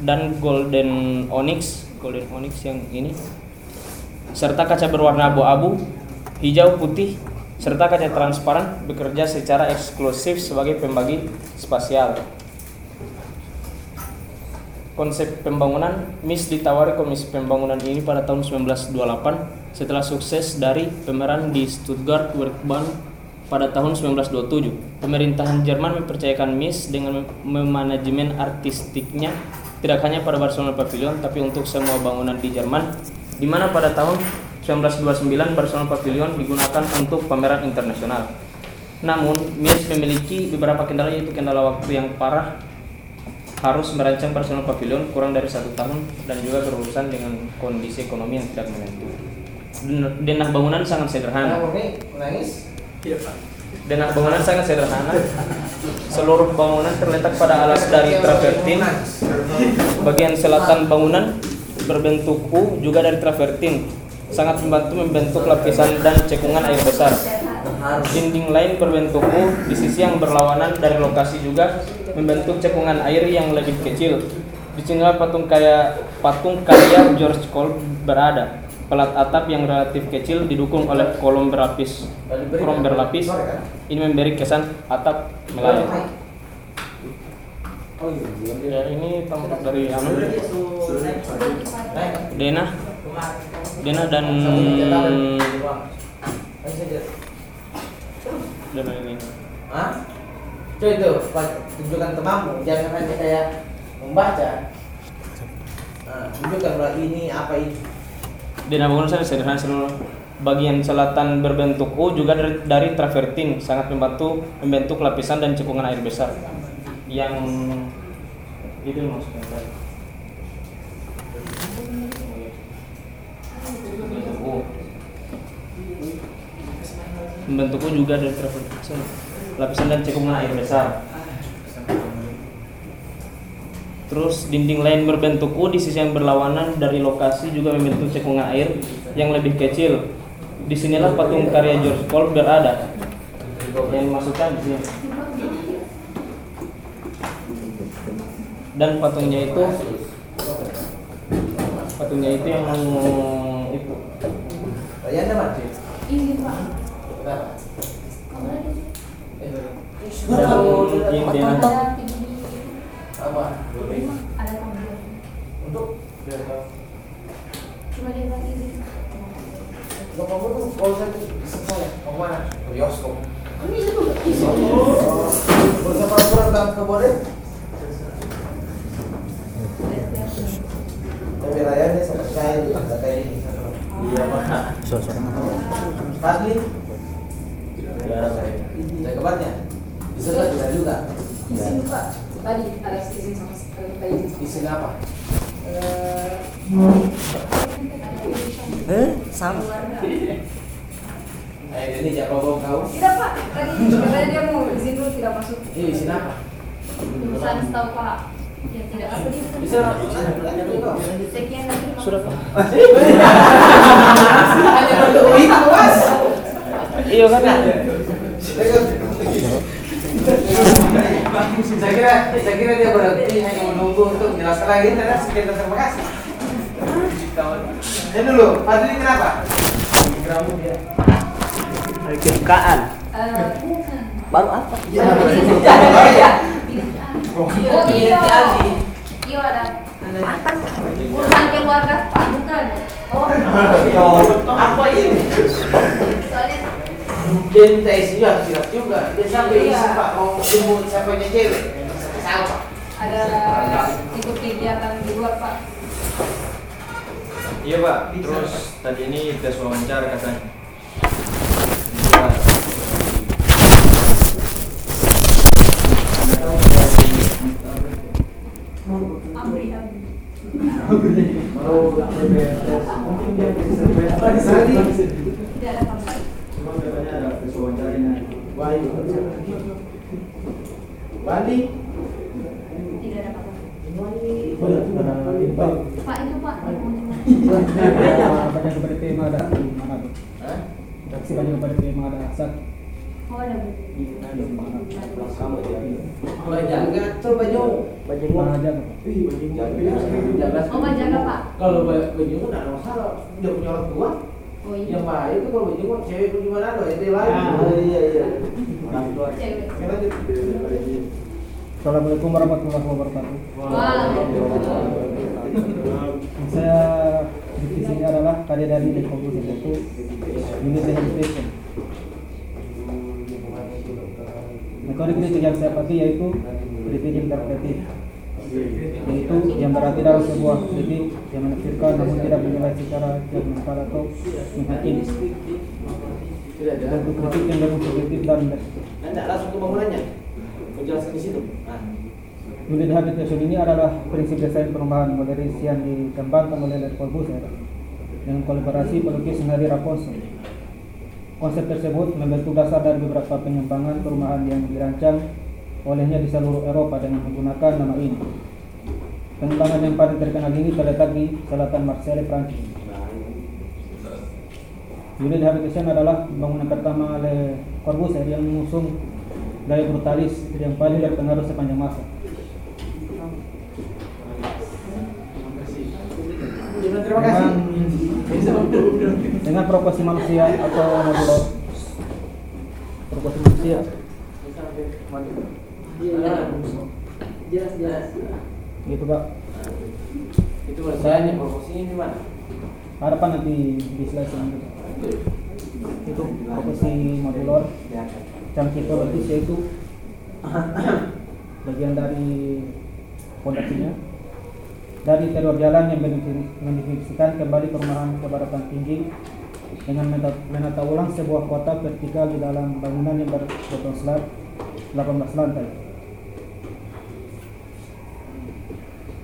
dan Golden Onyx, Golden Onyx yang ini serta kaca berwarna abu-abu, hijau, putih, serta kaca transparan bekerja secara eksklusif sebagai pembagi spasial. Konsep pembangunan MIS ditawari Komisi Pembangunan ini pada tahun 1928 setelah sukses dari pemeran di Stuttgart Werkbahn pada tahun 1927. Pemerintahan Jerman mempercayakan MIS dengan mem- memanajemen artistiknya tidak hanya pada Barcelona Pavilion tapi untuk semua bangunan di Jerman di mana pada tahun 1929 Barcelona Pavilion digunakan untuk pameran internasional. Namun, MIS memiliki beberapa kendala yaitu kendala waktu yang parah harus merancang Barcelona Pavilion kurang dari satu tahun dan juga berurusan dengan kondisi ekonomi yang tidak menentu. Den- Denah bangunan sangat sederhana. Menangis. Denah bangunan sangat sederhana. Seluruh bangunan terletak pada alas dari travertin. Bagian selatan bangunan berbentuk U juga dari travertin. Sangat membantu membentuk lapisan dan cekungan air besar. Dinding lain berbentuk U di sisi yang berlawanan dari lokasi juga membentuk cekungan air yang lebih kecil. Di sinilah patung kaya patung karya George Cole berada. Pelat atap yang relatif kecil didukung oleh kolom berlapis kolom berlapis. Ini memberi kesan atap melayang. Ya, ini tampak dari anu Dena Dena dan Dena ini Hah? Itu, Pak, tunjukkan temanmu, jangan hanya kayak membaca. Nah, tunjukkan bahwa ini apa ini. Dena bangunan sangat sederhana seluruh bagian selatan berbentuk U juga dari, dari travertin sangat membantu membentuk lapisan dan cekungan air besar yang itu maksudnya. Membentuk U juga dari travertin lapisan dan cekungan air besar. Terus dinding lain berbentuk U di sisi yang berlawanan dari lokasi juga membentuk cekungan air yang lebih kecil. Di sinilah patung karya George Cole berada. Yang dimasukkan di sini. Dan patungnya itu patungnya itu yang itu mana? Ini Pak. Dia Ada tinggi Apa? ada. Untuk Cuma dia lagi kamu tuh kalau saya tuh sekolah, mau mana? Ke bioskop. Ini itu? Tapi sama saya ada kayak ini. Iya Pak. Fadli, saya kabarnya. Bisa nggak bisa juga. Izin Pak, tadi ada izin sama sekali tadi. Izin apa? Eh, sama. Eh, ini jangan bawa kau. Tidak Pak, tadi katanya dia mau izin dulu tidak masuk. Ini izin apa? Urusan setahu Pak. Ya tidak apa. Bisa. Sekian lagi. Pak. Sudah Pak. Hanya untuk itu, Mas. Iya kan? Saya kira saya kira dia berhenti hanya menunggu untuk menjelaskan lagi terus sekian terima kasih Ini dulu, Fadli kenapa? Geramu dia. Kekaan. Eh, bukan. Baru apa? Oh iya. Iya ada. Urusan keluarga Pak bukan. Oh. Apa ini? Soalnya Dia minta isi juga, siap juga. Dia sampai isi Iya. pak, mau jemput siapanya cewek. Salah pak. ada ikut kegiatan di luar Pak. Iya pak, terus tadi ini tes wawancara katanya. Amri Amri. Mau BPS, mungkin dia bisa BPS. Tidak ada wawancaranya. Baik. Bandi. Tidak ada apa Pak. Itu Pak. Banyak kepada tema ada mana tuh? Banyak kepada tema ada ada. Bajaga, Pak? Jaga. Oh Pak jaga Pak. Kalau baju nggak masalah. Dia punya. Oh iya. Yang baik itu kalau baju cewek itu gimana tuh? Itu lain. Ah, iya iya. Cewek. Assalamualaikum warahmatullahi wabarakatuh. Waalaikumsalam. Saya di sini adalah karya dari Dekogus yaitu unit rehabilitation. Metode kritik yang saya pakai yaitu kritik interpretif yaitu yang berarti dalam sebuah kritik yang menafsirkan namun tidak menilai secara judgmental atau menghakimi. Bentuk kritik yang lebih subjektif dan Anda langsung ke bangunannya. Menjelaskan di situ. Nah. Unit rehabilitation ini adalah prinsip desain perumahan modernis yang dikembangkan oleh Le Corbusier dengan kolaborasi pelukis Henry Raposo. Konsep tersebut membentuk dasar dari beberapa pengembangan perumahan yang dirancang olehnya di seluruh Eropa dengan menggunakan nama ini. Pengembangan yang paling terkenal ini terletak di selatan Marseille, Prancis. Unit rehabilitation adalah bangunan pertama Le Corbusier yang mengusung gaya brutalis yang paling berpengaruh sepanjang masa. Terima kasih. Dengan, dengan proporsi manusia atau modulo proporsi manusia. Jelas jelas. Gitu pak. Itu bahasanya proporsinya di mana? Harapan nanti di slide selanjutnya. Itu proporsi modulor yang psikologis yaitu bagian dari fondasinya dari interior jalan yang mendefinisi- mendefinisikan kembali perumahan kebaratan tinggi dengan menata, ulang sebuah kota vertikal di dalam bangunan yang berbeton slab 18 lantai.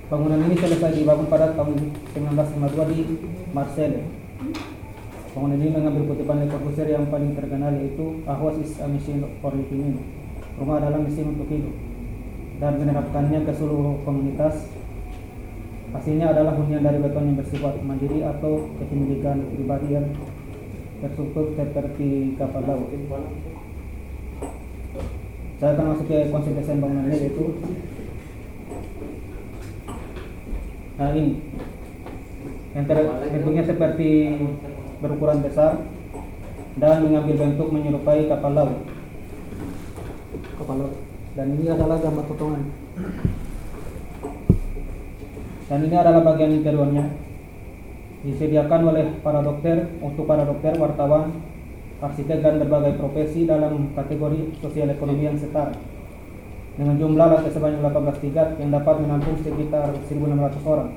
Bangunan ini selesai dibangun pada tahun 1952 di Marseille. Bangunan ini mengambil kutipan Le Corbusier yang paling terkenal yaitu A house is a machine for living in. Rumah adalah mesin untuk hidup dan menerapkannya ke seluruh komunitas Hasilnya adalah hunian dari beton yang bersifat mandiri atau kepemilikan pribadi yang terstruktur seperti kapal laut. Saya akan masuk ke konsep desain bangunannya yaitu Nah ini yang ter- bentuknya seperti berukuran besar dan mengambil bentuk menyerupai kapal laut. Kapal laut. Dan ini adalah gambar potongan. Dan ini adalah bagian interiornya. Disediakan oleh para dokter untuk para dokter, wartawan, arsitek dan berbagai profesi dalam kategori sosial ekonomi yang setara. Dengan jumlah lantai sebanyak 18 tingkat yang dapat menampung sekitar 1.600 orang.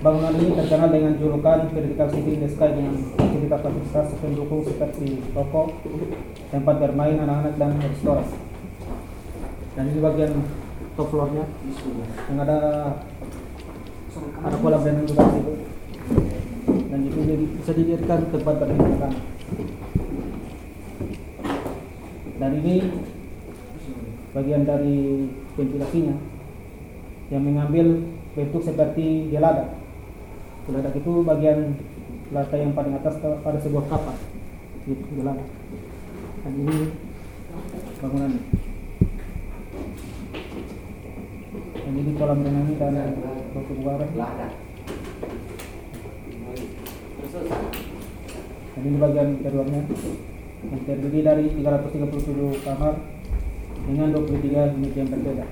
Bangunan ini terkenal dengan julukan Vertical City in the Sky dengan fasilitas-fasilitas pendukung seperti toko, tempat bermain anak-anak dan restoran. Dan ini bagian top floornya yang ada ada kolam renang juga di situ. Dan itu bisa dijadikan tempat bermain Dan ini bagian dari ventilasinya yang mengambil bentuk seperti geladak. Geladak itu bagian lantai yang paling atas pada sebuah kapal. Gitu, geladak. Dan ini bangunan. Dan ini kolam renangnya dan batu bara. Dan ini bagian keduanya yang terdiri dari 337 kamar dengan 23 unit yang berbeda.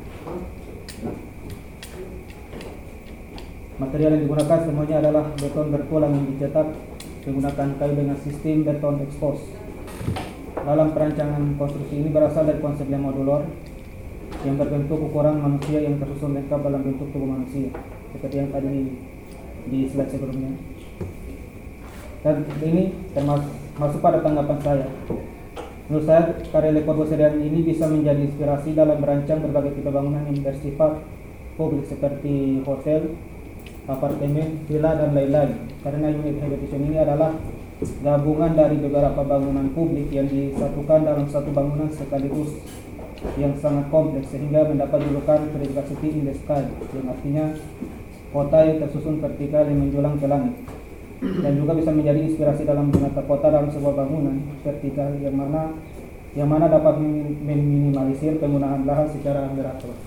Material yang digunakan semuanya adalah beton bertulang yang dicetak menggunakan kayu dengan sistem beton expose. Dalam perancangan konstruksi ini berasal dari konsep yang modular yang berbentuk ukuran manusia yang tersusun lengkap dalam bentuk tubuh manusia seperti yang tadi di, di slide sebelumnya. Dan ini termasuk masuk pada tanggapan saya. Menurut saya, karya Le Corbusier ini bisa menjadi inspirasi dalam merancang berbagai tipe bangunan yang bersifat publik seperti hotel, apartemen, villa, dan lain-lain. Karena unit habitation ini adalah gabungan dari beberapa bangunan publik yang disatukan dalam satu bangunan sekaligus yang sangat kompleks sehingga mendapat julukan vertical city in the sky yang artinya kota yang tersusun vertikal yang menjulang ke langit dan juga bisa menjadi inspirasi dalam menata kota dalam sebuah bangunan vertikal yang mana yang mana dapat memin- meminimalisir penggunaan lahan secara meratur.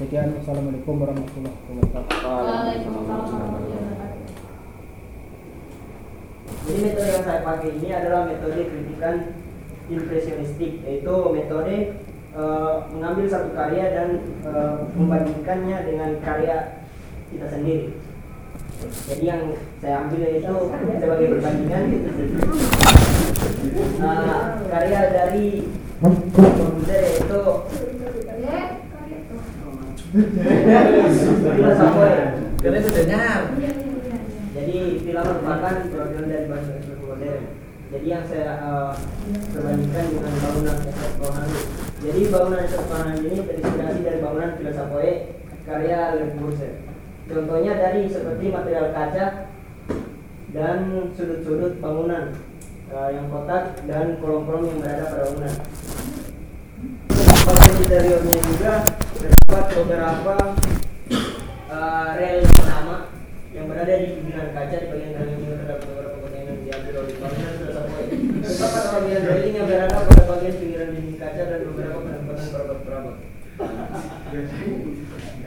Sekian, Assalamualaikum warahmatullahi wabarakatuh. Jadi metode yang saya pakai ini adalah metode kritikan impresionistik, yaitu metode eh, mengambil satu karya dan eh, membandingkannya dengan karya kita sendiri. Jadi yang saya ambil itu sebagai perbandingan eh, karya dari komputer yaitu. Karena itu dengar. Jadi film merupakan perwakilan dari bahasa modern. Jadi yang saya eh, perbandingkan dengan bangunan ini. Jadi bangunan bangunan ini terinspirasi dari bangunan Savoy karya Le Corbusier. Contohnya dari seperti material kaca dan sudut-sudut bangunan eh, yang kotak dan kolom-kolom yang berada pada bangunan. Bagian interiornya juga terdapat beberapa eh, rel utama yang berada di pinggiran kaca di bagian railing juga terdapat beberapa bagian yang diambil oleh bangunan sudah sampai serta pada bagian railing yang berada pada bagian pinggiran dinding kaca dan beberapa penampilan perabot-perabot.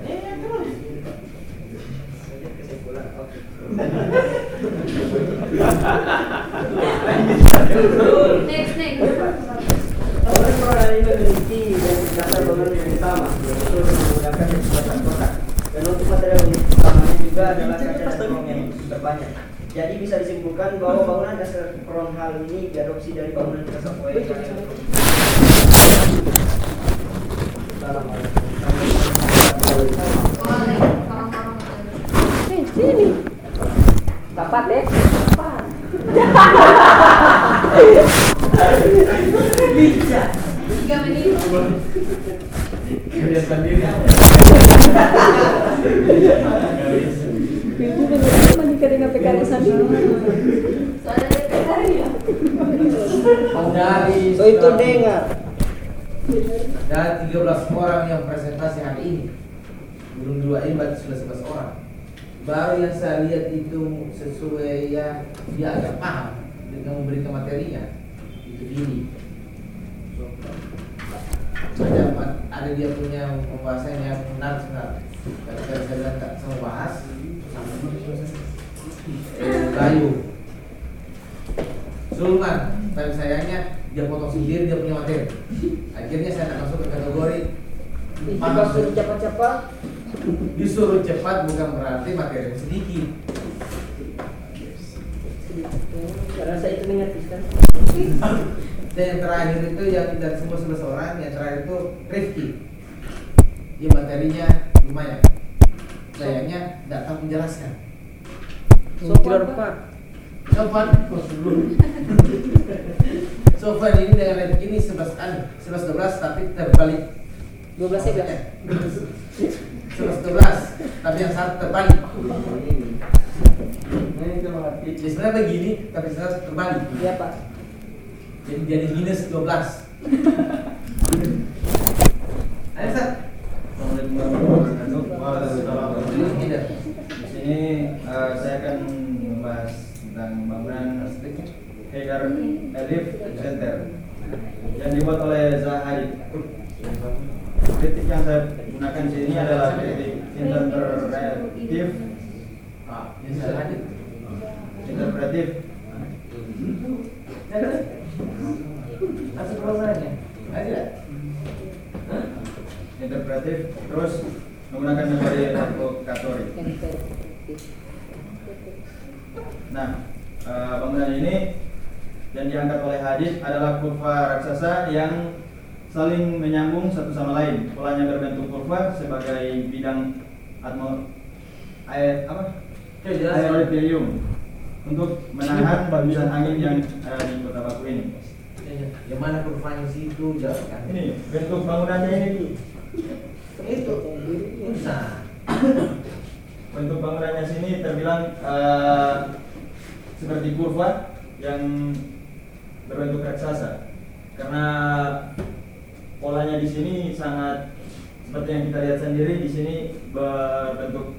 Eh, terus. Lanjut kesimpulan. Oke. Next, next. Ini memiliki dasar bangunan yang sama, yaitu menggunakan kotak. Dan untuk material utamanya juga adalah kaca dan yang terbanyak. Jadi bisa disimpulkan bahwa bangunan dasar peron hal ini diadopsi dari bangunan dasar proyek. Sini. Deh. Bisa. Tiga menit. Kerja sendiri. Itu dengan menikah dengan PKR sendiri. Soalnya dia PKR ya. Dari So itu dengar. dari 13 orang yang presentasi hari ini belum dua ini berarti sudah 11 orang baru yang saya lihat itu sesuai yang dia agak paham dengan memberikan materinya. Itu ini ada ada dia punya pembahasan yang menarik sekali kalau saya bilang tak sama bahas. Eh, Bayu. Sulman tapi sayangnya dia potong sendiri dia punya materi akhirnya saya tak masuk ke kategori. Suruh cepat-cepat. Disuruh cepat bukan berarti materi sedikit. Rasa itu mengertikan. dan yang terakhir itu yang dari semua sebelas orang yang terakhir itu Rifki. Dia materinya lumayan. Sayangnya datang menjelaskan. Sopan, Pak. Sofan Sofan ini dengan Rifki ini 11 an 11 12 tapi terbalik. 12 11. 11 12 tapi yang satu terbalik. Jadi sebenarnya begini tapi sebenarnya terbalik. Iya, Pak. jadi jadi minus 12 Ayo Sat. Assalamualaikum warahmatullahi wabarakatuh. Tidak. Di sini eh, saya akan membahas tentang bangunan Hagar Elif Center yang dibuat oleh Zahari. Kritik yang saya gunakan di sini adalah kritik interpretatif, Ah, lanjut. interpretatif Masuk programnya. Ada. interpretif terus menggunakan metode advokatori. Nah, eh, bangunan ini yang diangkat oleh hadis adalah kurva raksasa yang saling menyambung satu sama lain. Polanya berbentuk kurva sebagai bidang atmo air apa? Ya, jelas. Aerothelium untuk menahan hembusan angin yang ada di kota Baku ini. Yang mana kurvanya situ jauh kan? Ini bentuk bangunannya ini. Itu. Bentuk bangunannya sini terbilang eh, seperti kurva yang berbentuk raksasa. Karena polanya di sini sangat seperti yang kita lihat sendiri di sini berbentuk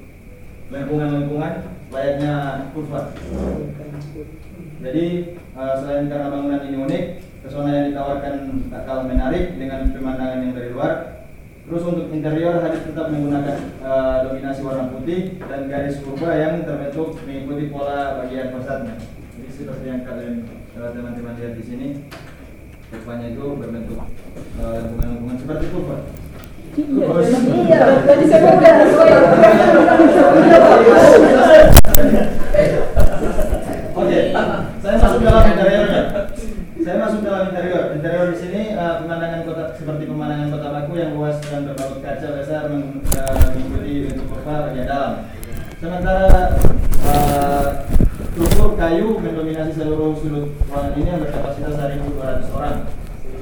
lengkungan-lengkungan layaknya kurva. Jadi eh, selain karena bangunan ini unik, pesona yang ditawarkan tak kalah menarik dengan pemandangan yang dari luar. Terus untuk interior hadis tetap menggunakan eh, dominasi warna putih dan garis kurva yang terbentuk mengikuti pola bagian fasadnya. Jadi seperti yang kalian eh, teman-teman lihat di sini, kurvanya itu berbentuk eh, lengkungan-lengkungan seperti kurva. Terus- Iya, tadi saya udah. Oke, saya masuk dalam interiornya. Saya masuk dalam interior. Interior di sini eh, pemandangan kota seperti pemandangan kota Baku yang luas dan berbalut kaca besar eh, mengikuti bentuk kurva bagian dalam. Sementara eh, struktur kayu mendominasi seluruh sudut ruangan ini yang berkapasitas 1.200 orang.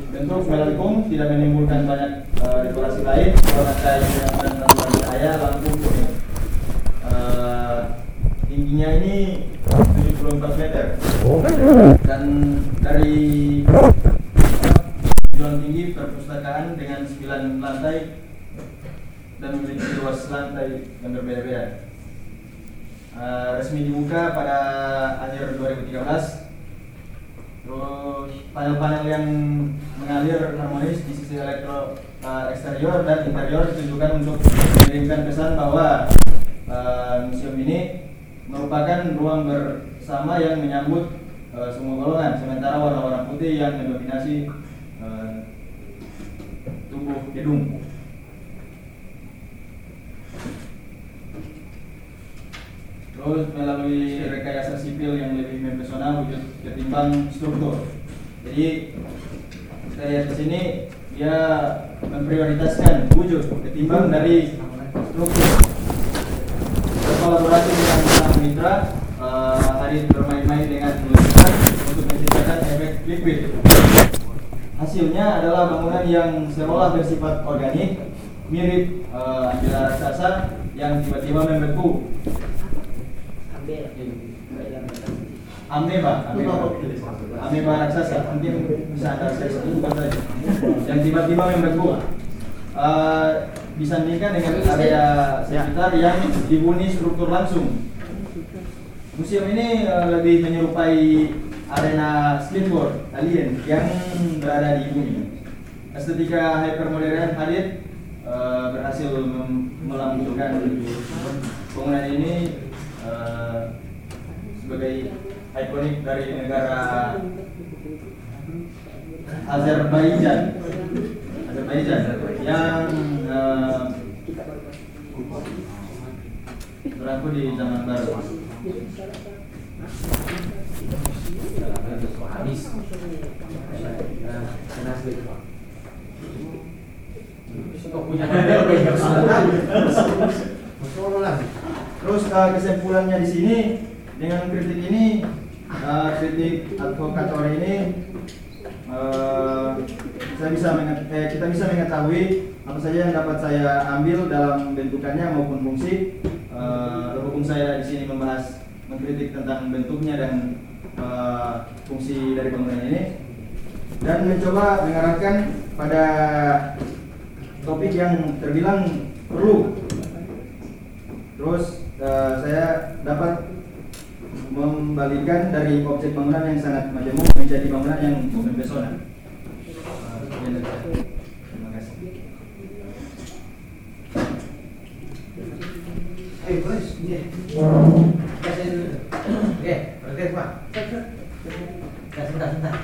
Bentuk melengkung tidak menimbulkan banyak eh, dekorasi lain, warna kayu yang mengandung cahaya, lampu kuning. Eh, tingginya ini 74 meter dan dari jualan tinggi perpustakaan dengan 9 lantai dan memiliki luas lantai yang berbeda-beda Eh, resmi dibuka pada akhir 2013 terus panel-panel yang mengalir harmonis di sisi elektro eh, eksterior dan interior ditujukan untuk mengirimkan pesan bahwa eh, museum ini merupakan ruang bersama yang menyambut eh, semua golongan sementara warna-warna putih yang mendominasi eh, tubuh gedung Terus melalui rekayasa sipil yang lebih mempesona wujud ketimbang struktur. Jadi kita lihat di sini dia memprioritaskan wujud ketimbang dari struktur. Berkolaborasi dengan mitra, eh, Hadid bermain-main dengan lukisan untuk menciptakan efek liquid. Hasilnya adalah bangunan yang seolah bersifat organik, mirip anjala raksasa yang tiba-tiba membeku ameba ameba ameba raksasa mungkin bisa anda saya bukan tadi. Yang tiba-tiba membeku Eh, disandingkan dengan area sekitar yang dihuni struktur langsung. Museum ini eh, lebih menyerupai arena skateboard alien yang berada di bumi. Estetika hypermodern Hadid eh, berhasil mem- melambungkan bangunan ini eh, sebagai ikonik dari negara Azerbaijan Azerbaijan yang eh, berlaku di zaman baru. Kok punya Terus eh, kesimpulannya di sini dengan kritik ini eh, advokator ini eh, saya bisa menget- eh, kita bisa mengetahui apa saja yang dapat saya ambil dalam bentukannya maupun fungsi. Eh, berhubung saya di sini membahas mengkritik tentang bentuknya dan eh, fungsi dari bangunan ini dan mencoba mengarahkan pada topik yang terbilang perlu Terus eh, saya dapat membalikan dari objek bangunan yang sangat majemuk menjadi bangunan yang mempesona. Eh. Terima kasih. Ayo, bos. Iya. Kasih dulu. Oke, berarti Pak. Kasih sebentar, sebentar.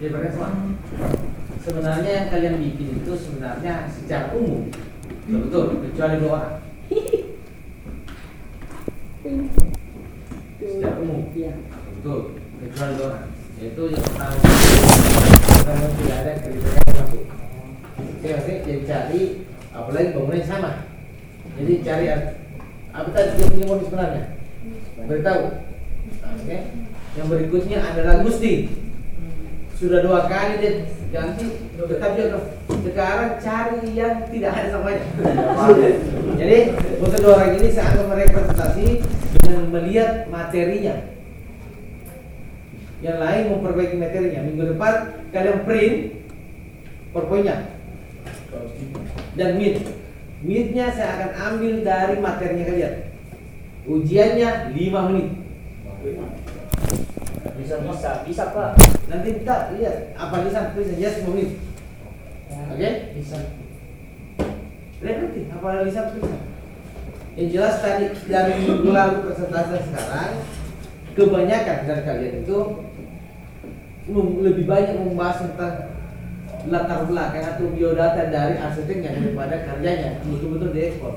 Daripada semua. Sebenarnya yang kalian bikin itu sebenarnya secara umum. Betul, kecuali dua orang. Secara umum. Iya. Betul, kecuali dua orang. Yaitu yang pertama karena tidak ada kriteria yang masuk. Saya masih jadi cari apalagi bangunan yang sama. Jadi cari apa tadi dia punya modus sebenarnya? Beritahu. Oke. Yang berikutnya adalah Gusti. Sudah dua kali dia ganti, tetap dia sekarang cari yang tidak ada samanya. Jadi untuk dua orang ini saya akan merepresentasi dengan melihat materinya. Yang lain memperbaiki materinya. Minggu depan kalian print PowerPoint-nya dan meet. Meetnya saya akan ambil dari materinya kalian. Ujiannya 5 menit. Bisa bisa bisa pak. Nanti kita lihat apa lisan tulisan yes 5 menit. Oke? Bisa. Lihat nanti apa lisan tulisan. Yang jelas tadi dari minggu lalu presentasi sekarang kebanyakan dari kalian itu lebih banyak membahas tentang latar belakang atau biodata dari arsiteknya daripada karyanya. Betul-betul diekspor.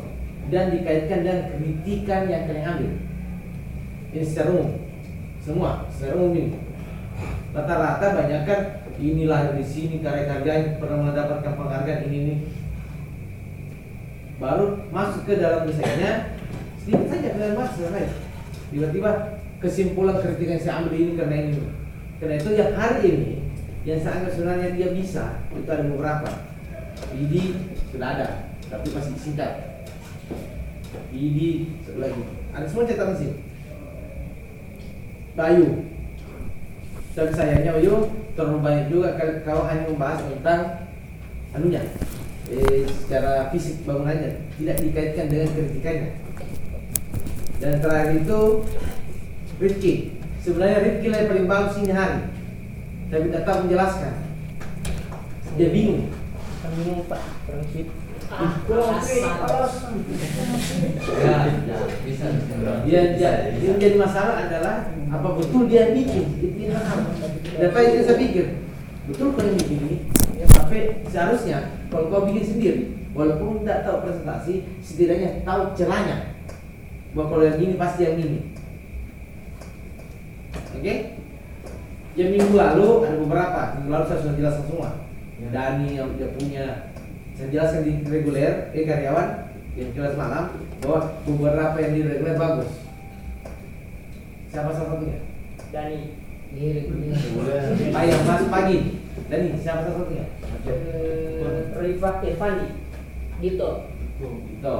Dan dikaitkan dengan kritikan yang kalian ambil. Ini secara umum. Semua secara umum ini. Rata-rata banyak kan ini lahir di sini karya-karyanya pernah mendapatkan penghargaan ini ini baru masuk ke dalam desainnya sedikit saja kalian masuk selesai tiba-tiba kesimpulan kritikan yang saya ambil ini karena ini. Karena itu yang hari ini yang saya anggap sebenarnya dia bisa itu ada beberapa. ID sudah ada tapi masih disingkat. ID satu lagi. Ada semua cetak mesin Bayu. Tapi sayangnya Bayu terlalu banyak juga kalau hanya membahas tentang anunya eh, secara fisik bangunannya tidak dikaitkan dengan kritikannya. Dan terakhir itu Rifki sebenarnya Rifki lah yang paling bagus ini hari. Tapi tetap menjelaskan. Dia bingung. Kan bingung pak. Kurang fit. ya, ya, bisa dia, dia, yang jadi masalah adalah apa betul dia bikin itu apa? Dan apa yang saya pikir betul bikin ini sampai seharusnya kalau kau bikin sendiri walaupun tidak tahu presentasi setidaknya tahu celahnya. Bahwa kalau yang ini pasti yang ini. Oke? Yang minggu lalu ada beberapa. Minggu lalu saya sudah jelaskan semua. Dani yang dia punya. Saya jelaskan di reguler eh karyawan yang kelas malam bahwa beberapa yang di reguler bagus. Siapa salah satunya Dani. Pak yang masuk pagi Dani siapa salah satunya Rifat Irfandi. Gitu. itu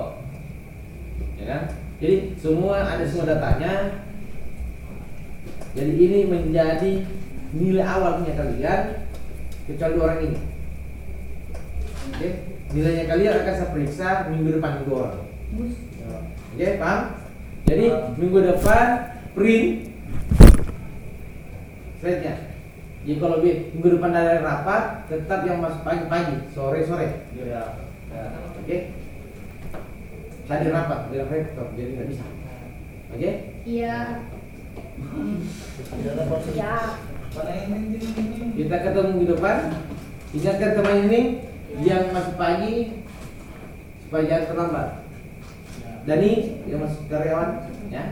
ya kan? Jadi semua ada semua datanya. Jadi ini menjadi nilai awal punya kalian kecuali orang ini. Oke? Nilainya kalian akan saya periksa minggu depan minggu orang. Oke paham? Jadi minggu depan print. Slide-nya jadi kalau bi- minggu depan ada rapat tetap yang masuk pagi-pagi sore-sore Ya. Oke. Tadi rapat dengan rektor jadi nggak bisa. Oke? Iya. Iya. Kita ketemu di depan. Ingatkan teman ini yang masuk pagi supaya jangan terlambat. Dani yang masuk karyawan, ya.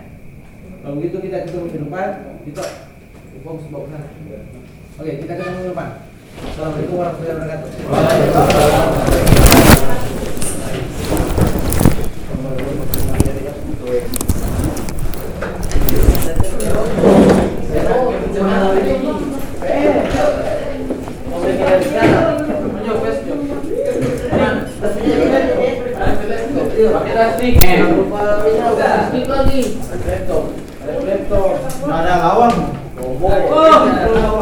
Kalau begitu kita ketemu di depan, kita fokus bawa ke sana. Oke, kita ketemu di depan. Assalamualaikum warahmatullahi wabarakatuh. Ada lawan.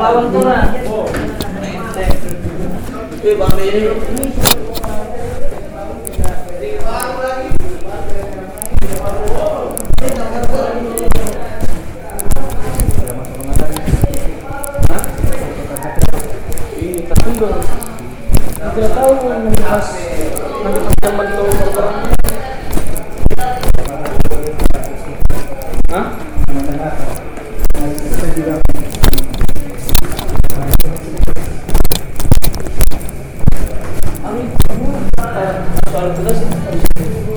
Lawan lah. Eh bang ini Tidak tahu membahas nanti panjang bagi tahu Hah? Kalau